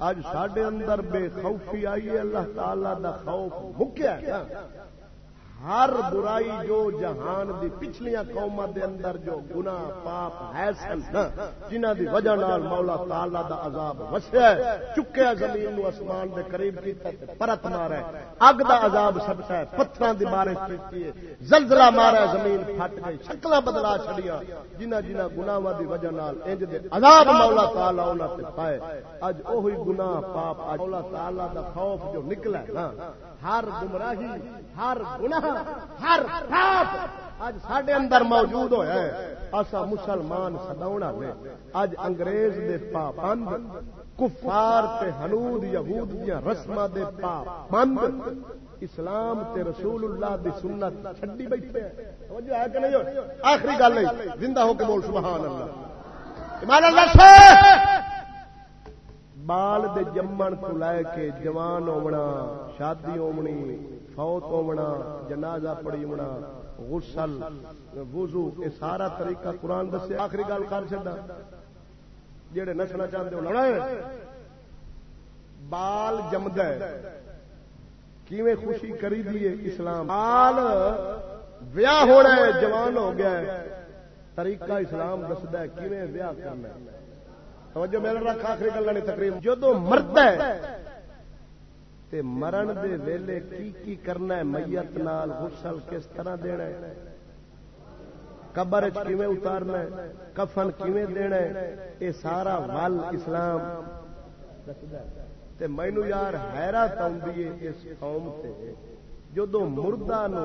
A: اج سڈے اندر بے خوفی آئی ہے، اللہ تعالی دا خوف مکیا ہر برائی جو جہان دی پچھلیاں قوما دے اندر جو گنا پاپ ہے سن جنہ دی وجہ نال مولا تعالی دا عذاب وسیا چکیا زمین نو اسمان دے قریب کیتا تے پرت مارا اگ دا عذاب سبتا ہے پتھراں دی بارش کیتی ہے۔ زلزلہ مارا، زمین پھٹ گئی شکلاں بدلا چھڑیاں جنہ جنہ گناہاں دی وجہ نال انج دے عذاب مولا تعالی انہاں تے پائے۔ اج اوہی گناہ پاپ، اج مولا تعالی دا خوف جو نکلا نا۔ ہر گمراہی، ہر گناہ، ہر پاپ اج سڈے اندر موجود ہوا ہے۔ اصا مسلمان سدا اج انگریز دے پابند، کفار تے حنود، یہود دیا رسم دے پابند۔ اسلام تے رسول اللہ دی سنت چھڈی بیٹھے توجہ ہے کہ نہیں آخری گل ہے، زندہ ہو کے بول سبحان اللہ۔ ایمان اللہ سے۔ بال دے جمن کو لے کے جوان ہونا شادی ہومنی فوت ہونا جنازہ پڑی ہونا غسل، وضو، یہ سارا طریقہ قرآن دسے۔ آخری گل کر چڑا جہے نسنا چاہتے ہو لڑا بال جمد کیویں خوشی کری دیے اسلام؟ بال ویاہ ہونا ہے، جوان ہو گیا ہے۔ طریقہ اسلام دستا ہے، کیویں ویاہ کرنا ہے؟ توجہ میرے رکھ آخری گلا نہیں تقریب جدو مرد ہے، تے مرن دے ویلے کی کی کرنا ہے؟ میت نال غسل کس طرح دینا ہے؟ قبر کیویں اتارنا ہے؟ کفن کیویں دینا ہے؟ اے سارا ول اسلام تے مینو یار حیرت آتی ہے اس قوم سے جدو مردہ نو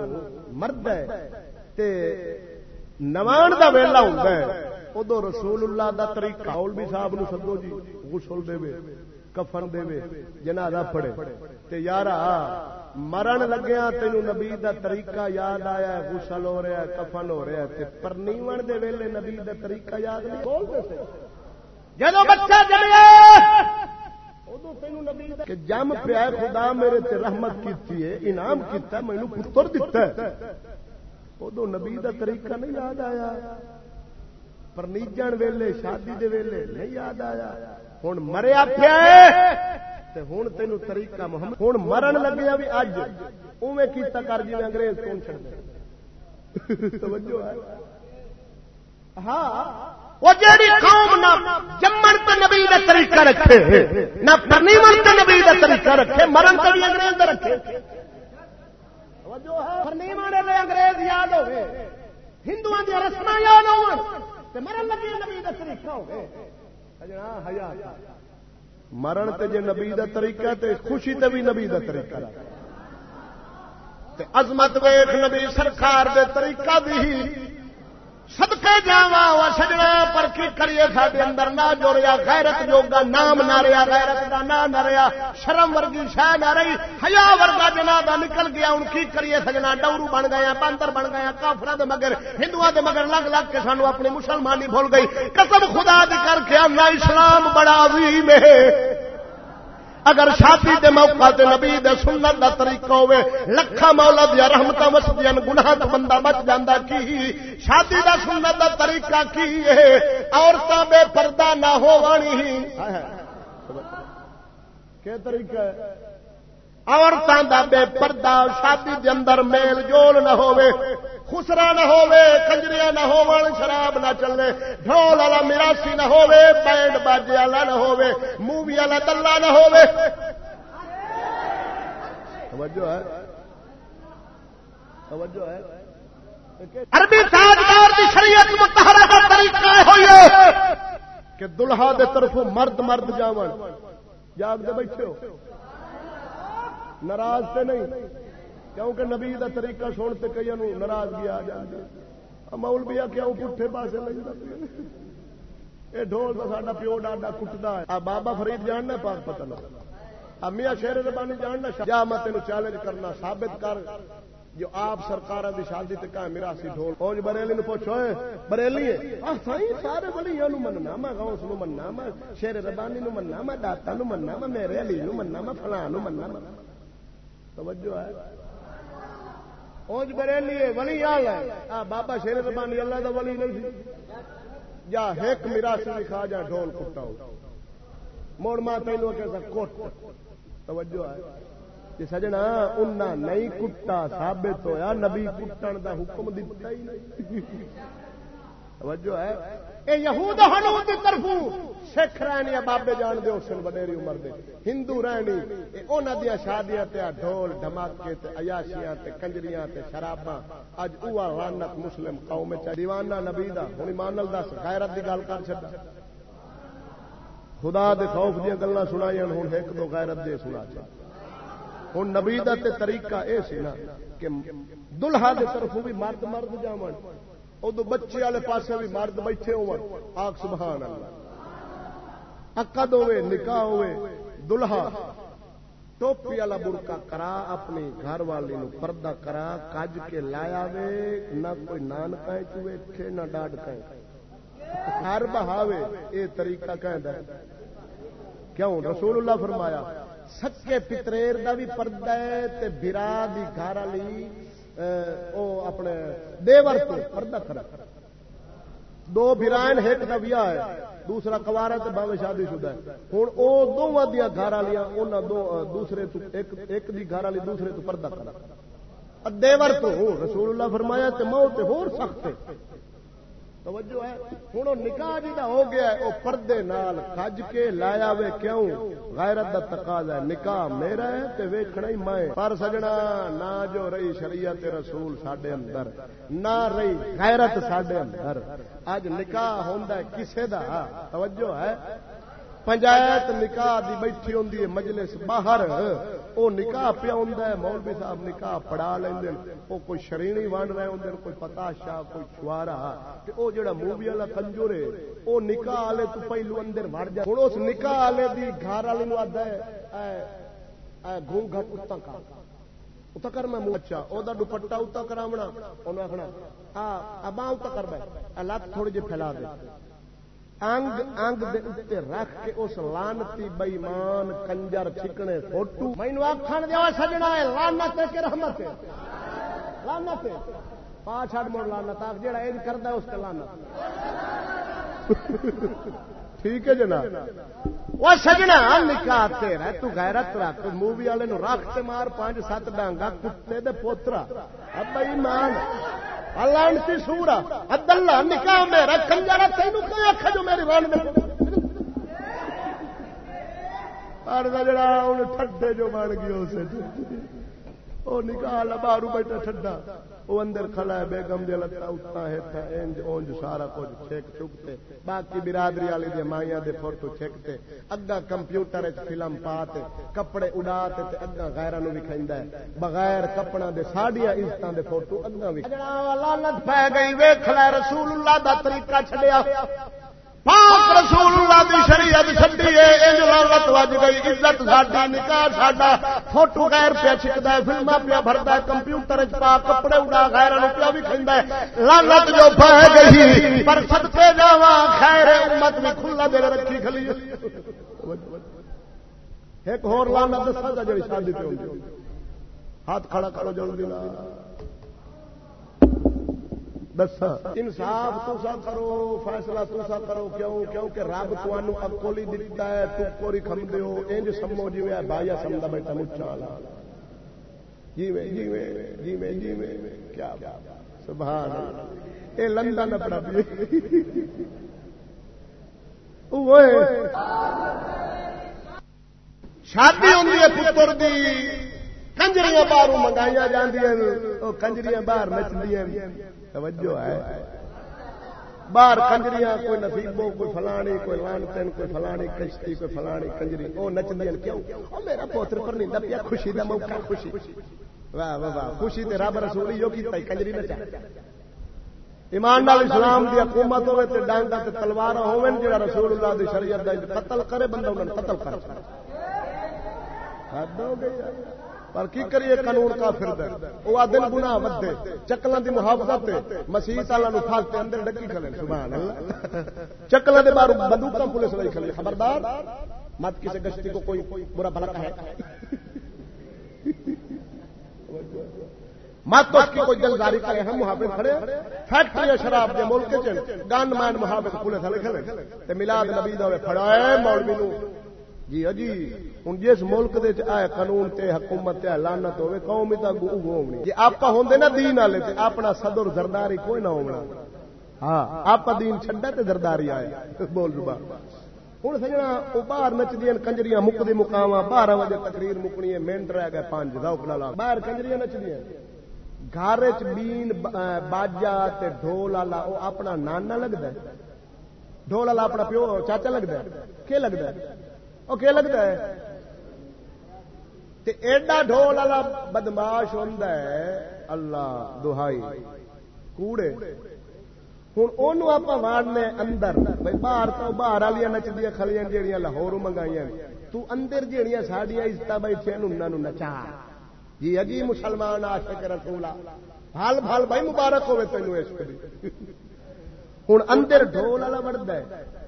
A: مرد ہے تے نوان دا ویلا ہوتا ہے ادو رسول اللہ دا طریقہ مولوی صاحب نو سدو جی غسل دے کفن دے جنازہ پڑے تے یارا مرن لگیا تینو نبی دا طریقہ یاد آیا غسل ہو رہا ہے کفن ہو رہا ہے۔ تے پرنیون دے ویلے نبی دا طریقہ یاد نہیں۔ بولتے سے جدو بچہ جمیا کہ جم پیا خدا میرے تے رحمت کیتی ہے انعام کیتا مینو پتر دتا ہے ادو نبی دا طریقہ نہیں یاد آیا پرنیجن ویلے شادی دے ویلے نہیں یاد آیا ہوں مریا پیا ہوں تین طریقہ محمد ہوں مرن لگیا بھی اج اوے کیتا کر جی انگریز کون چڑھ ہاں وہ جیڑی قوم نہ جمن تے نبی دا طریقہ رکھے، نہ پرنیون تے نبی دا طریقہ رکھے، مرن تے بھی انگریز دا رکھے۔
B: انگریز یاد ہوئے۔ ہندو دیا رسم یاد ہو مرن لگی نبی کا طریقہ ہو
A: مرن تے جے نبی دا طریقہ تے، خوشی تے بھی نبی دا طریقہ
B: عظمت ویخ نبی سرکار دے طریقہ بھی۔ سدکے جا سجنا پر کی کریے سارے اندر نہ جوڑیا غیرت جوگا نام نہ رہا غیرت کا نام نہ رہا شرم ورگی شہ نہ رہی ہیا ورگا جنا دا نکل گیا ہوں کی کریے سجنا؟ ڈورو بن گیا باندر بن گیا کافر دے مگر ہندو دے مگر لگ لگ کے سانو اپنی مسلمانی بھول گئی۔ قسم خدا دی کر کے اسلام بڑا عظیم ہے۔ اگر شادی دے موقع تے نبی دے سنت دا طریقہ ہوے لکھا مولا دیا رحمتاں وسدیاں گناہ تو بندہ بچ جاندا کی؟ شادی دا سنت دا طریقہ کی ہے؟ عورتاں بے پردہ نہ ہووانی
A: ہی کہ طریقہ ہے؟
B: عورتوں دا بے پردہ، شادی دے اندر میل جول نہ ہوے خسرا نہ ہوے کنجریاں نہ ہون شراب نہ چلے، ڈھول والا میراسی نہ ہوے بینڈ باجے والا نہ ہوے مووی والا دلہ نہ ہوے
A: توجہ ہے؟ توجہ ہے؟
B: عربی تاجدار دی شریعت متحرہ کا طریقہ ہوئی ہے
A: کہ دلہا دے طرف مرد مرد جاون۔ جاگ دے بیٹھے ہو۔ ناراض تے نہیں، کیونکہ نبی دا طریقہ سنتے کئی ناراضگی آ جاتی مول بھی کیوں پٹھے پاسے لگ یہ ڈھول تو سا پیو ڈاڈا کٹتا ہے۔ بابا فرید جاننا پاک پتہ نہ میاں شیر ربانی جاننا جا میں تین چیلنج کرنا، ثابت کر۔ جو آپ سرکار کی شادی تے کہاں میرا سی ڈھول۔ فوج بریلی نو پوچھو بریلی ہے سارے بڑی مننا میں گاؤں نو مننا میں، شیر ربانی نو مننا میں داتا نو مننا میں، میرے علی نو مننا میں، فلاں نو مننا توجہ ہے۔ اونج بریلی ہے، ولی آل ہے۔ بابا شیر ربانی، اللہ دا ولی نہیں سی جا ایک میرا سی کھا جا، ڈھول کٹا ہو۔ موڑ ماں تینوں کیسا کوٹ توجہ ہے۔ کہ سجنا، انہاں نہیں کٹا، ثابت ہویا، نبی کٹن دا حکم دیتا ہی نہیں۔ توجہ ہے۔ اے یہود حنود دی طرفوں، سکھ رہنی بابے جان دے حسن وڈیری عمر دے۔ ہندو رہنی، اے انہاں دی شادیاں تے ڈھول دھماکے تے عیاشیاں تے کنجریاں تے شراباں۔ اج اوہ لعنت مسلم قوم وچ دیوانہ نبی دا، ہن ایمان نال دس، غیرت دی گل کر چھڈ خدا دے خوف دی گلاں سنائیاں ہن ایک دو غیرت دے سنا چا ہن نبی دا تے طریقہ اے سی نا کہ دلہا دے طرفوں بھی مرد مرد جاون۔ ادو بچے والے پاس بھی مرد بیٹھے ہو سبحان اللہ۔ اکد ہوے نکاح ہوے دلہا۔ ٹوپی والا برکا کرا، اپنی گھر والی نو پردہ کرا، کج کے لایا وے نہ کوئی نان کہیں چوے تھے نہ ڈاڈ کہیں ہر بہاوے اے طریقہ کہہ کیوں؟ رسول اللہ فرمایا، سکے پتریر دا بھی پردہ ہے تے برا دی گھر والی اپنے دیور تو پردہ کرا دو برائن ایک کا ویا ہے، دوسرا کبارا تو باوے شادی شدہ ہے۔ ہوں وہ دونوں دیا گھر والیاں دوسرے ایک دی گھر والی دوسرے تو پردہ کرا دیور تو ہو رسول اللہ فرمایا تو موت ہور سخت توجہ ہے۔ ہوں نکاح جی ہو گیا وہ پردے نال کج کے لایا وے کیوں؟ غیرت دا تقاضا ہے۔ نکاح میرا ہے تے ویکھنا ہی میں۔ پر سجنا، نہ جو رہی شریعت رسول ساڈے اندر، نہ رہی غیرت ساڈے اندر۔ اج نکاح ہوندا ہے کسے دا۔ ہاں، توجہ ہے۔ پنچایت نکاح دی بیٹھی ہوندی ہے، مجلس باہر۔ او نکاح پیا ہوندا ہے، مولوی صاحب نکاح پڑھا لیندے او کوئی شرینی وانڈ رہے ہوندے کوئی پتاشا کوئی چھوارا۔ تے او جڑا مووی والا کنجور ہے، او نکاح والے تو پہلو اندر وڑ جا۔ ہن اس نکاح والے دی گھر والے نو آدا ہے، اے اے گھونگھٹ اتا کا اتا کر میں اچھا او دا دوپٹا اتا کراونا اونوں آکھنا ہاں، آ ابا اتا کر بے۔ لات تھوڑی جی پھیلا دے۔ انگ انگ دے اتنے رکھ کے اس لانتی بئیمان کنجر چھکنے فوٹو مینو آخر دیا سجنا ہے لانت کہ رحمت لانت پا چھڑ مڑ لانت آخ جہاں یہ کرتا اس کے لانت ٹھیک ہے جناب۔ وہ سجنا نکاح تیرا تو غیرت رکھ مووی والے رکھ مار، پانچ سات ڈانگا کتے دے پوترا۔ بئی مان لانتی سورا ادلا نکاح میرا کنجرا تینوں کوئی آخ جو میری وان جڑا ہوں ٹھڈے جو بن گئی اسے وہ نکاح باہر بیٹھا ٹھڈا وہ اندر کھلا ہے، بیگم دے لتا اتنا ہے، تھا انج اونج، سارا کچھ چھک چکتے باقی برادری والے دے مائیاں دے فوٹو چھکتے اگا کمپیوٹر وچ فلم پاتے کپڑے اڑا تے تے اگا غیراں نو وکھیندا ہے۔ بغیر کپڑا دے ساڈیاں عزتاں دے فوٹو اگا وکھ۔ لعنت پے گئی، ویکھ لے رسول اللہ دا طریقہ چھڈیا۔ پاک رسول اللہ دی شریعت چھڈی ہے، انج لعنت وج گئی، عزت ساڈی، نکاح ساڈا، فوٹو غیر پیا چھکدا ہے، فلماں پیا بھردا ہے، کمپیوٹر وچ پا کپڑے اڑا، غیر نو پیا بھی کھیندا ہے۔ لعنت جو پے گئی، پر صدقے جاواں، خیر امت میں کھلا دل رکھی کھلی۔ ایک اور لعنت دسا دا جڑی شادی تے ہوندی۔ ہاتھ کھڑا کرو جلدی نہ دسا انصاف تسا کرو، فیصلہ تسا کرو، کیوں؟ کیونکہ رب تمہوں اکولی دتا ہے تکوری کھمدے ہو۔ انج سمو جی بایا سمجھا بیٹھا مچا والا۔ جی میں جی میں جی میں جی میں کیا سبحان اے لندن پڑا شادی ہوتی ہے پتر دی۔ کنجریاں باہر منگائی جی کنجریاں باہر نچدی توجہ ہے۔ باہر کنجریاں، کوئی نصیبوں، کوئی فلانی کوئی لانتن کوئی فلانی کشتی، کوئی فلانی کنجری۔ وہ نچدی کیوں؟ او میرا پوتر پر نہیں پیا خوشی کا موقع خوشی۔ واہ واہ واہ، خوشی تے رب رسول ہی کی کنجری نچا۔ ایمان نال اسلام دی حکومت ہوے تے ڈانگا تے تلوار ہون جڑا رسول اللہ دی شریعت دا قتل کرے، بندہ انہاں قتل کر۔ حد ہو گئی۔ پر کی کریے قانون کا فرد وہ آدھے گنا ودے چکلوں کی محافظت مسیح والوں پھاستے اندر ڈکی کھلے۔ سبحان اللہ۔ چکلوں کے باہر بندوق پولیس والی کھلے۔ خبردار؟ مت کسی گشتی کو کوئی برا بھلا ہے مت اس کی کوئی دلداری کرے۔ ہم محافظ کھڑے فیکٹری شراب کے ملک گن مین محافظ پولیس والے کھلے۔ ملاد نبی دے فڑائے مولوی جی ہاں اجی ہوں جس ملک دے آئے قانون تے حکومت تے لانت ہوے قوم ہی تک ہوگی جی آپ ہوندے نا دین والے تے، اپنا صدر، زرداری کوئی نہ ہونا ہاں آپ دین چھڈا تے زرداری آئے۔ بول زبان ہوں سجنا وہ باہر نچدی کنجریاں مکدی مکاوا بارہ بجے تقریر مکنی ہے منٹ رہ گئے پانچ روک لا باہر کنجریاں نچدی گھر چین باجا تے ڈھول والا وہ اپنا نانا لگتا ہے۔ ڈھول والا اپنا پیو، چاچا لگتا ہے۔ کہ لگتا ہے؟ وہ کیا لگتا ہے؟ ایڈا ڈھول والا بدماش ہوں اللہ دہائی، کوڑے۔ ہوں آپ واڑنے اندر بھائی باہر تو باہر والی نچدیا کھلیاں جہیا لاہور منگائی تو اندر جہیا سڈیا عزت بیٹھے انہوں نچا۔ جی اجی مسلمان آشک رسولا حال بھال بھائی مبارک ہوے تینوں اس ہوں اندر ڈھول والا بڑھتا ہے۔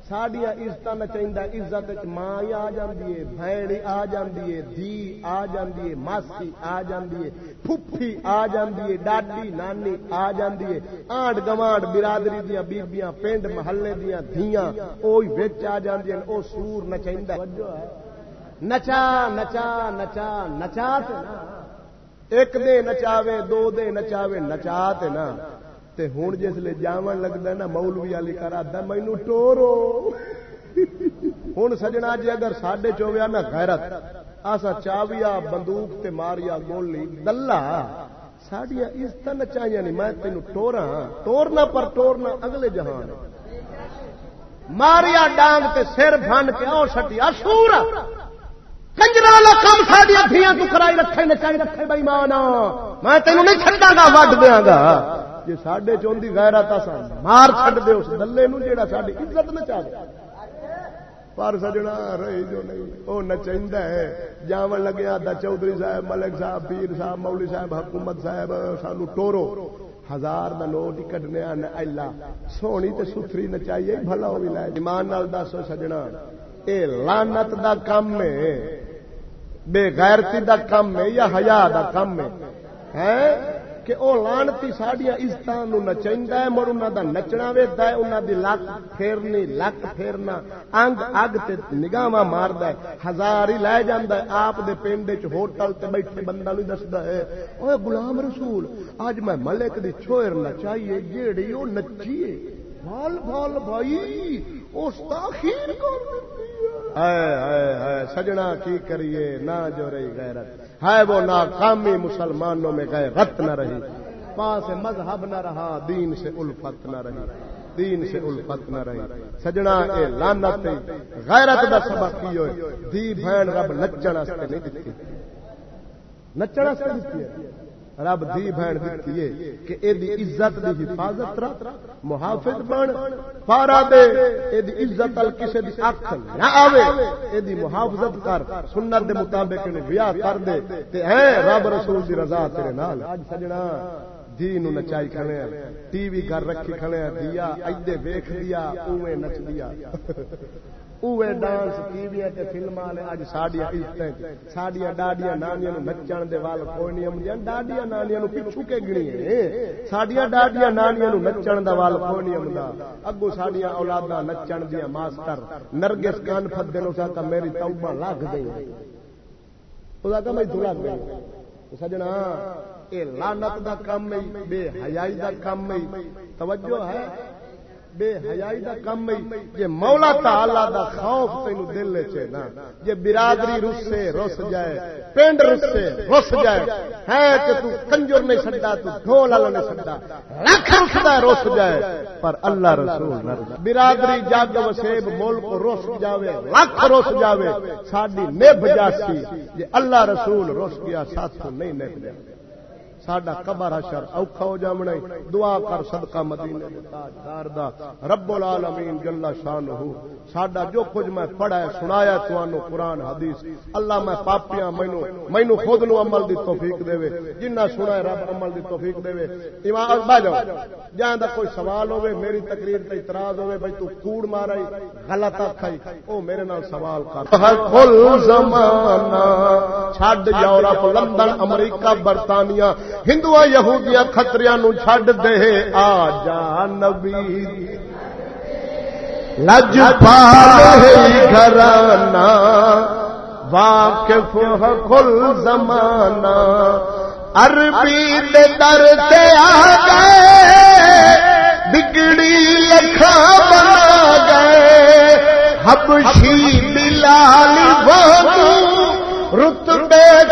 A: سڈیا عزت نچا عزت ماں آ جاتی ہے بھن آ جاتی ہے، دھی آ جاتی ہے، ماسی آ جاتی ہے پھپھی آ جاتی ہے، ڈاڈی، نانی آ جاتی ہے، آنڈ گوانڈ برادری دیا بیبیاں، پنڈ محلے دیا دھیاں وہی آ جاتی ہیں وہ سور نچا نچا نچا نچا نچا ایک دے نچاوے، دو دے نچاوے، نچا تے نا۔ تے ہوں جسے جاون لگتا نا، مولوی والی کرا مینو ٹورو۔ ہوں سجنا جی اگر سڈے چویا نا، غیرت۔ آسا چاویا، بندوق تے ماریا، گولی، دلہ۔ سڈیا عزت نچائیاں نہیں، میں تینوں ٹورا ہاں۔ ٹورنا پر ٹورنا اگلے جہان ماریا ڈانگ تے سر بن کے آؤ سٹی سور۔ کنجرا کام سڈیا دیا تو کرائی رکھے نچائی رکھے بھائی مانا میں تینوں نہیں چڈا گا وڈ دیا گا۔ جی سڈے چاہتی غیرا تا مار چڈ دے اس دلے نو جا ساری عزت نچا دے پر سجنا رہی جو نہیں وہ نچا ہے جاون لگیا دا چودھری صاحب ملک صاحب پیر صاحب مولی صاحب حکومت صاحب سانو ٹورو ہزار کا نوٹ ہی کٹنے ایلا سونی تے ستھری نچائیے بھلا وہ بھی لائے ایمان نال دسو سجنا اے لانت دا کم ہے بے غیرتی دا کم ہے یا حیا دا کم ہے کہ وہ لانتی سڈیا عزت نچا ہے، مڑ انہوں کا نچنا ویتا ہے انہوں کی لک پھیرنی لک پھیرنا، انگ اگ تے نگاہ مارد ہزار ہی لے جا آپ دے پنڈ ہوٹل تے بیٹھے بندہ نہیں دستا ہے وہ غلام رسول اج میں ملک دی چھوئر نچائیے، جیڑی وہ نچیے۔ بال بال بھائی، اس تاخیر کر سجنا کی کریے؟ نہ جو رہی غیرت۔ ہے وہ ناکامی مسلمانوں میں گئے رت نہ رہی۔ پاس مذہب نہ رہا، دین سے الفت نہ رہی۔ دین سے الفت نہ رہی۔ سجنا اے لانت غیرت دا سبق کی ہوئے۔ دی بہن رب نچن نہیں دتی نچن واسطے دتی ہے۔ رب دی بہن دتی ہے کہ اے دی عزت دی حفاظت رکھ، محافظ بن، پارا دے اے دی عزت ال کسے دی اکھ نہ آوے اے دی محافظت کر، سنت دے مطابق نے بیاہ کر دے، تے ہے رب رسول دی رضا تیرے نال اج سجنا دھی نچائی کھڑے ٹی وی گھر رکھی کھڑے دیا ادے ویخ دیا اوے نچ دیا اوے ڈانس ٹی وی فلم والے اج ساڈیا عزت ساڈیا ڈاڈیا نانیا نچن دے وال کوئی نہیں آدی ڈاڈیا نانیا پچھو کے گنی ساڈیا ڈاڈیا نانیا نچن دا وال کوئی نہیں آتا اگو ساڈیا اولادا نچن دیا ماسٹر۔ نرگس کان فدے نو سا میری توبہ لگ گئی۔ وہ میں لگ گئی۔ سجنا یہ لانت دا کام بے حیائی دا کام توجہ ہے؟ بے حیائی دا کم جے مولا تعالی دا خوف تینو دل لے چے نا۔ جے برادری رس سے رس جائے۔ پنڈ رس سے رس جائے۔ ہے کہ تو کنجر نہیں چھڈا تو ڈھول والا نہیں چھڈا لاکھ رسدا رس جائے۔ پر اللہ رسول نہ برادری جاگ وسیب، ملک رس جاوے۔ لاکھ رس جاوے۔ ساڈی نبھ جاسی۔ جے اللہ رسول رس گیا، ساتھ نہیں نبھ جائے ساڈا قبر اشر اوکھا ہو جامنا دعا کر صدقہ مدینے تاجدار دا۔ رب العالمین جل شانہ ساڈا جو کچھ میں پڑھا ہے، سنایا تانوں قرآن، حدیث۔ اللہ میں پاپیاں مینوں مینوں خود نو عمل دی توفیق دے۔ وے جنہ سنا ہے، رب عمل دی توفیق دے۔ وے ایمان با جاؤ جہاں دا کوئی سوال ہوے میری تقریر تے اعتراض ہوے بھائی تو کوڑ مارائی غلط آکھائی او میرے نال سوال کر۔ کل زمانہ چھڈ یورپ، لندن، امریکہ، برطانیہ۔ ہندو یہودیاں خطریا نو چھڈ دے۔ آ جا نبی۔ لج پال گھرانا واقف کل زمانہ۔ عربی دے در تے آ گئے۔ بگڑی لکھا بنا گئے۔ حبشی بلال بہو رتبے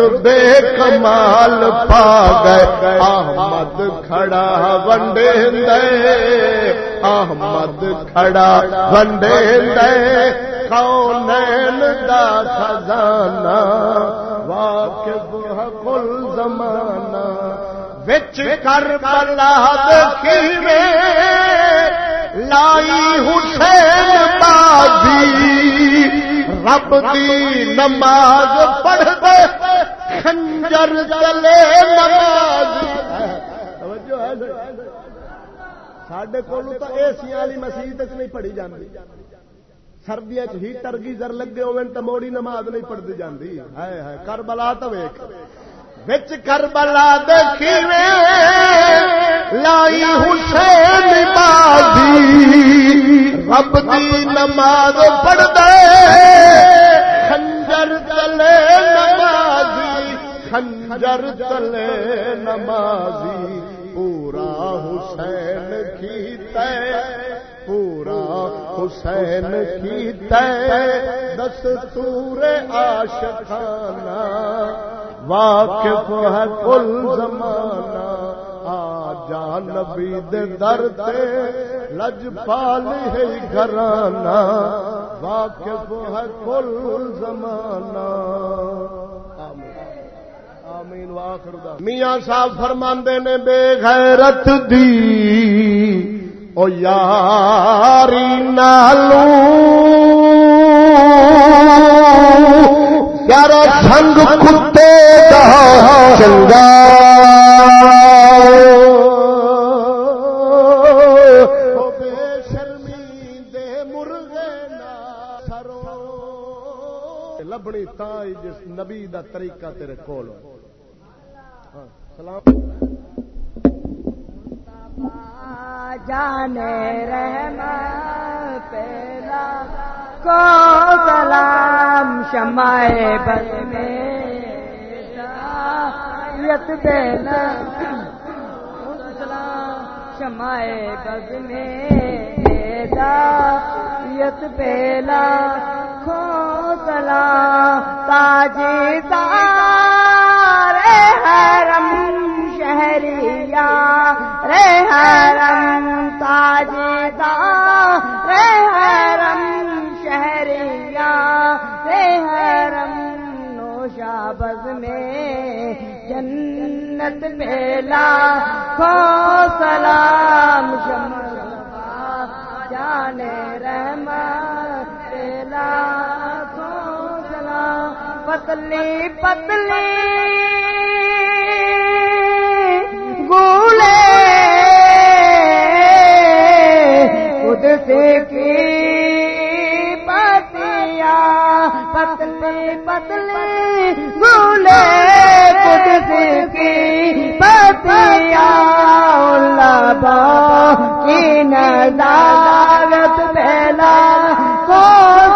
A: رتبے کمال پا گئے۔ احمد کھڑا، ونڈے دے۔ احمد کھڑا، ونڈے دے۔ کونین دا خزانہ، واقف کل زمانہ۔ وچ کر بلا دکھیوے لائی حسین بازی۔ رب دی نماز پڑھ دے چلے نماز سڈے کو اے سی والی مسیحت نہیں پڑھی جاتی سردیا ہیٹر گیزر لگے ہوئے تو موڑی نماز نہیں پڑھتی جاتی ہے کربلا تو ویک بچ کربلا دیکھی لائی حسین بازی۔ رب دی نماز پڑھ دے خنجر چلے نمازی، پورا حسین کی تے پورا حسین کی تے دس تور آشخانہ واقف ہے کل زمانہ۔ آ جا نبی دے در تے لج پال ہے گھرانا واقف ہے کل زمانہ۔ آمین واخر دا۔ میاں صاحب فرماندے نے، بے غیرت دی، او یاری نالو۔ یار سنگ کتے دا چنگا۔ لبنی تائی جس نبی دا طریقہ تیرے کول۔ ہو سلام
C: جانے رحمہ پہلا کو سلام شمائے بس میں یت سلام شمائے بس میں ہدایت بیلا کھو سلام تاجی تارے حرم شہریا رے حرم تاجی تارے حرم شہریا رے حرم نوشابز میں جنت میلا کھو سلام شمع جانے رحمت تیلا کھو سلام پتلی پتلی سے کی پتیا پتلی پتلی گولے خود سے کی پتیا لبا کی ندارت بیلا کو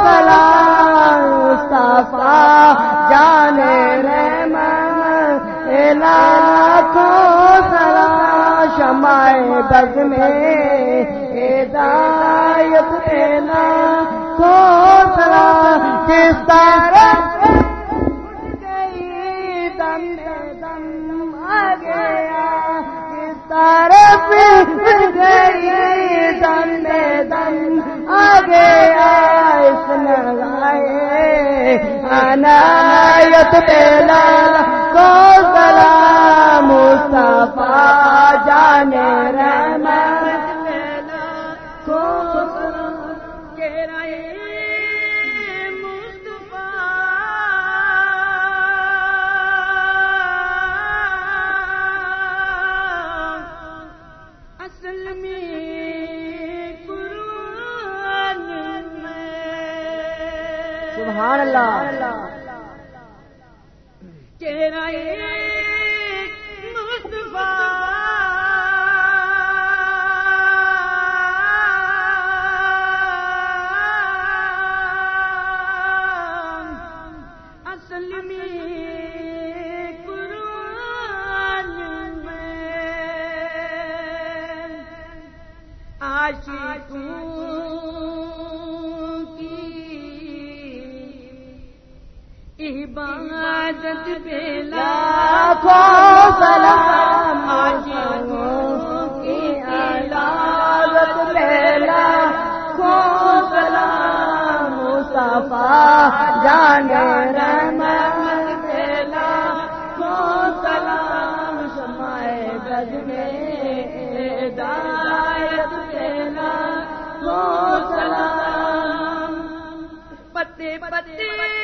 C: سلام مصطفیٰ جانے سلام شمائے بگ میں ہدایت دینا۔ کو سلام کس طرح گئی؟ دم دم آ گیا کس طرف گئی؟ دم دم آ گیا اس نئے عنایت بیلا کو سلام مصطفیٰ جانے رحمت اصل میں سبحان اللہ۔ عبادت بیلا کو سلام عاشقوں کی عبادت بیلا کو سلام مصطفیٰ جان رحمت سلام میں ہدایت سلام پتے پتے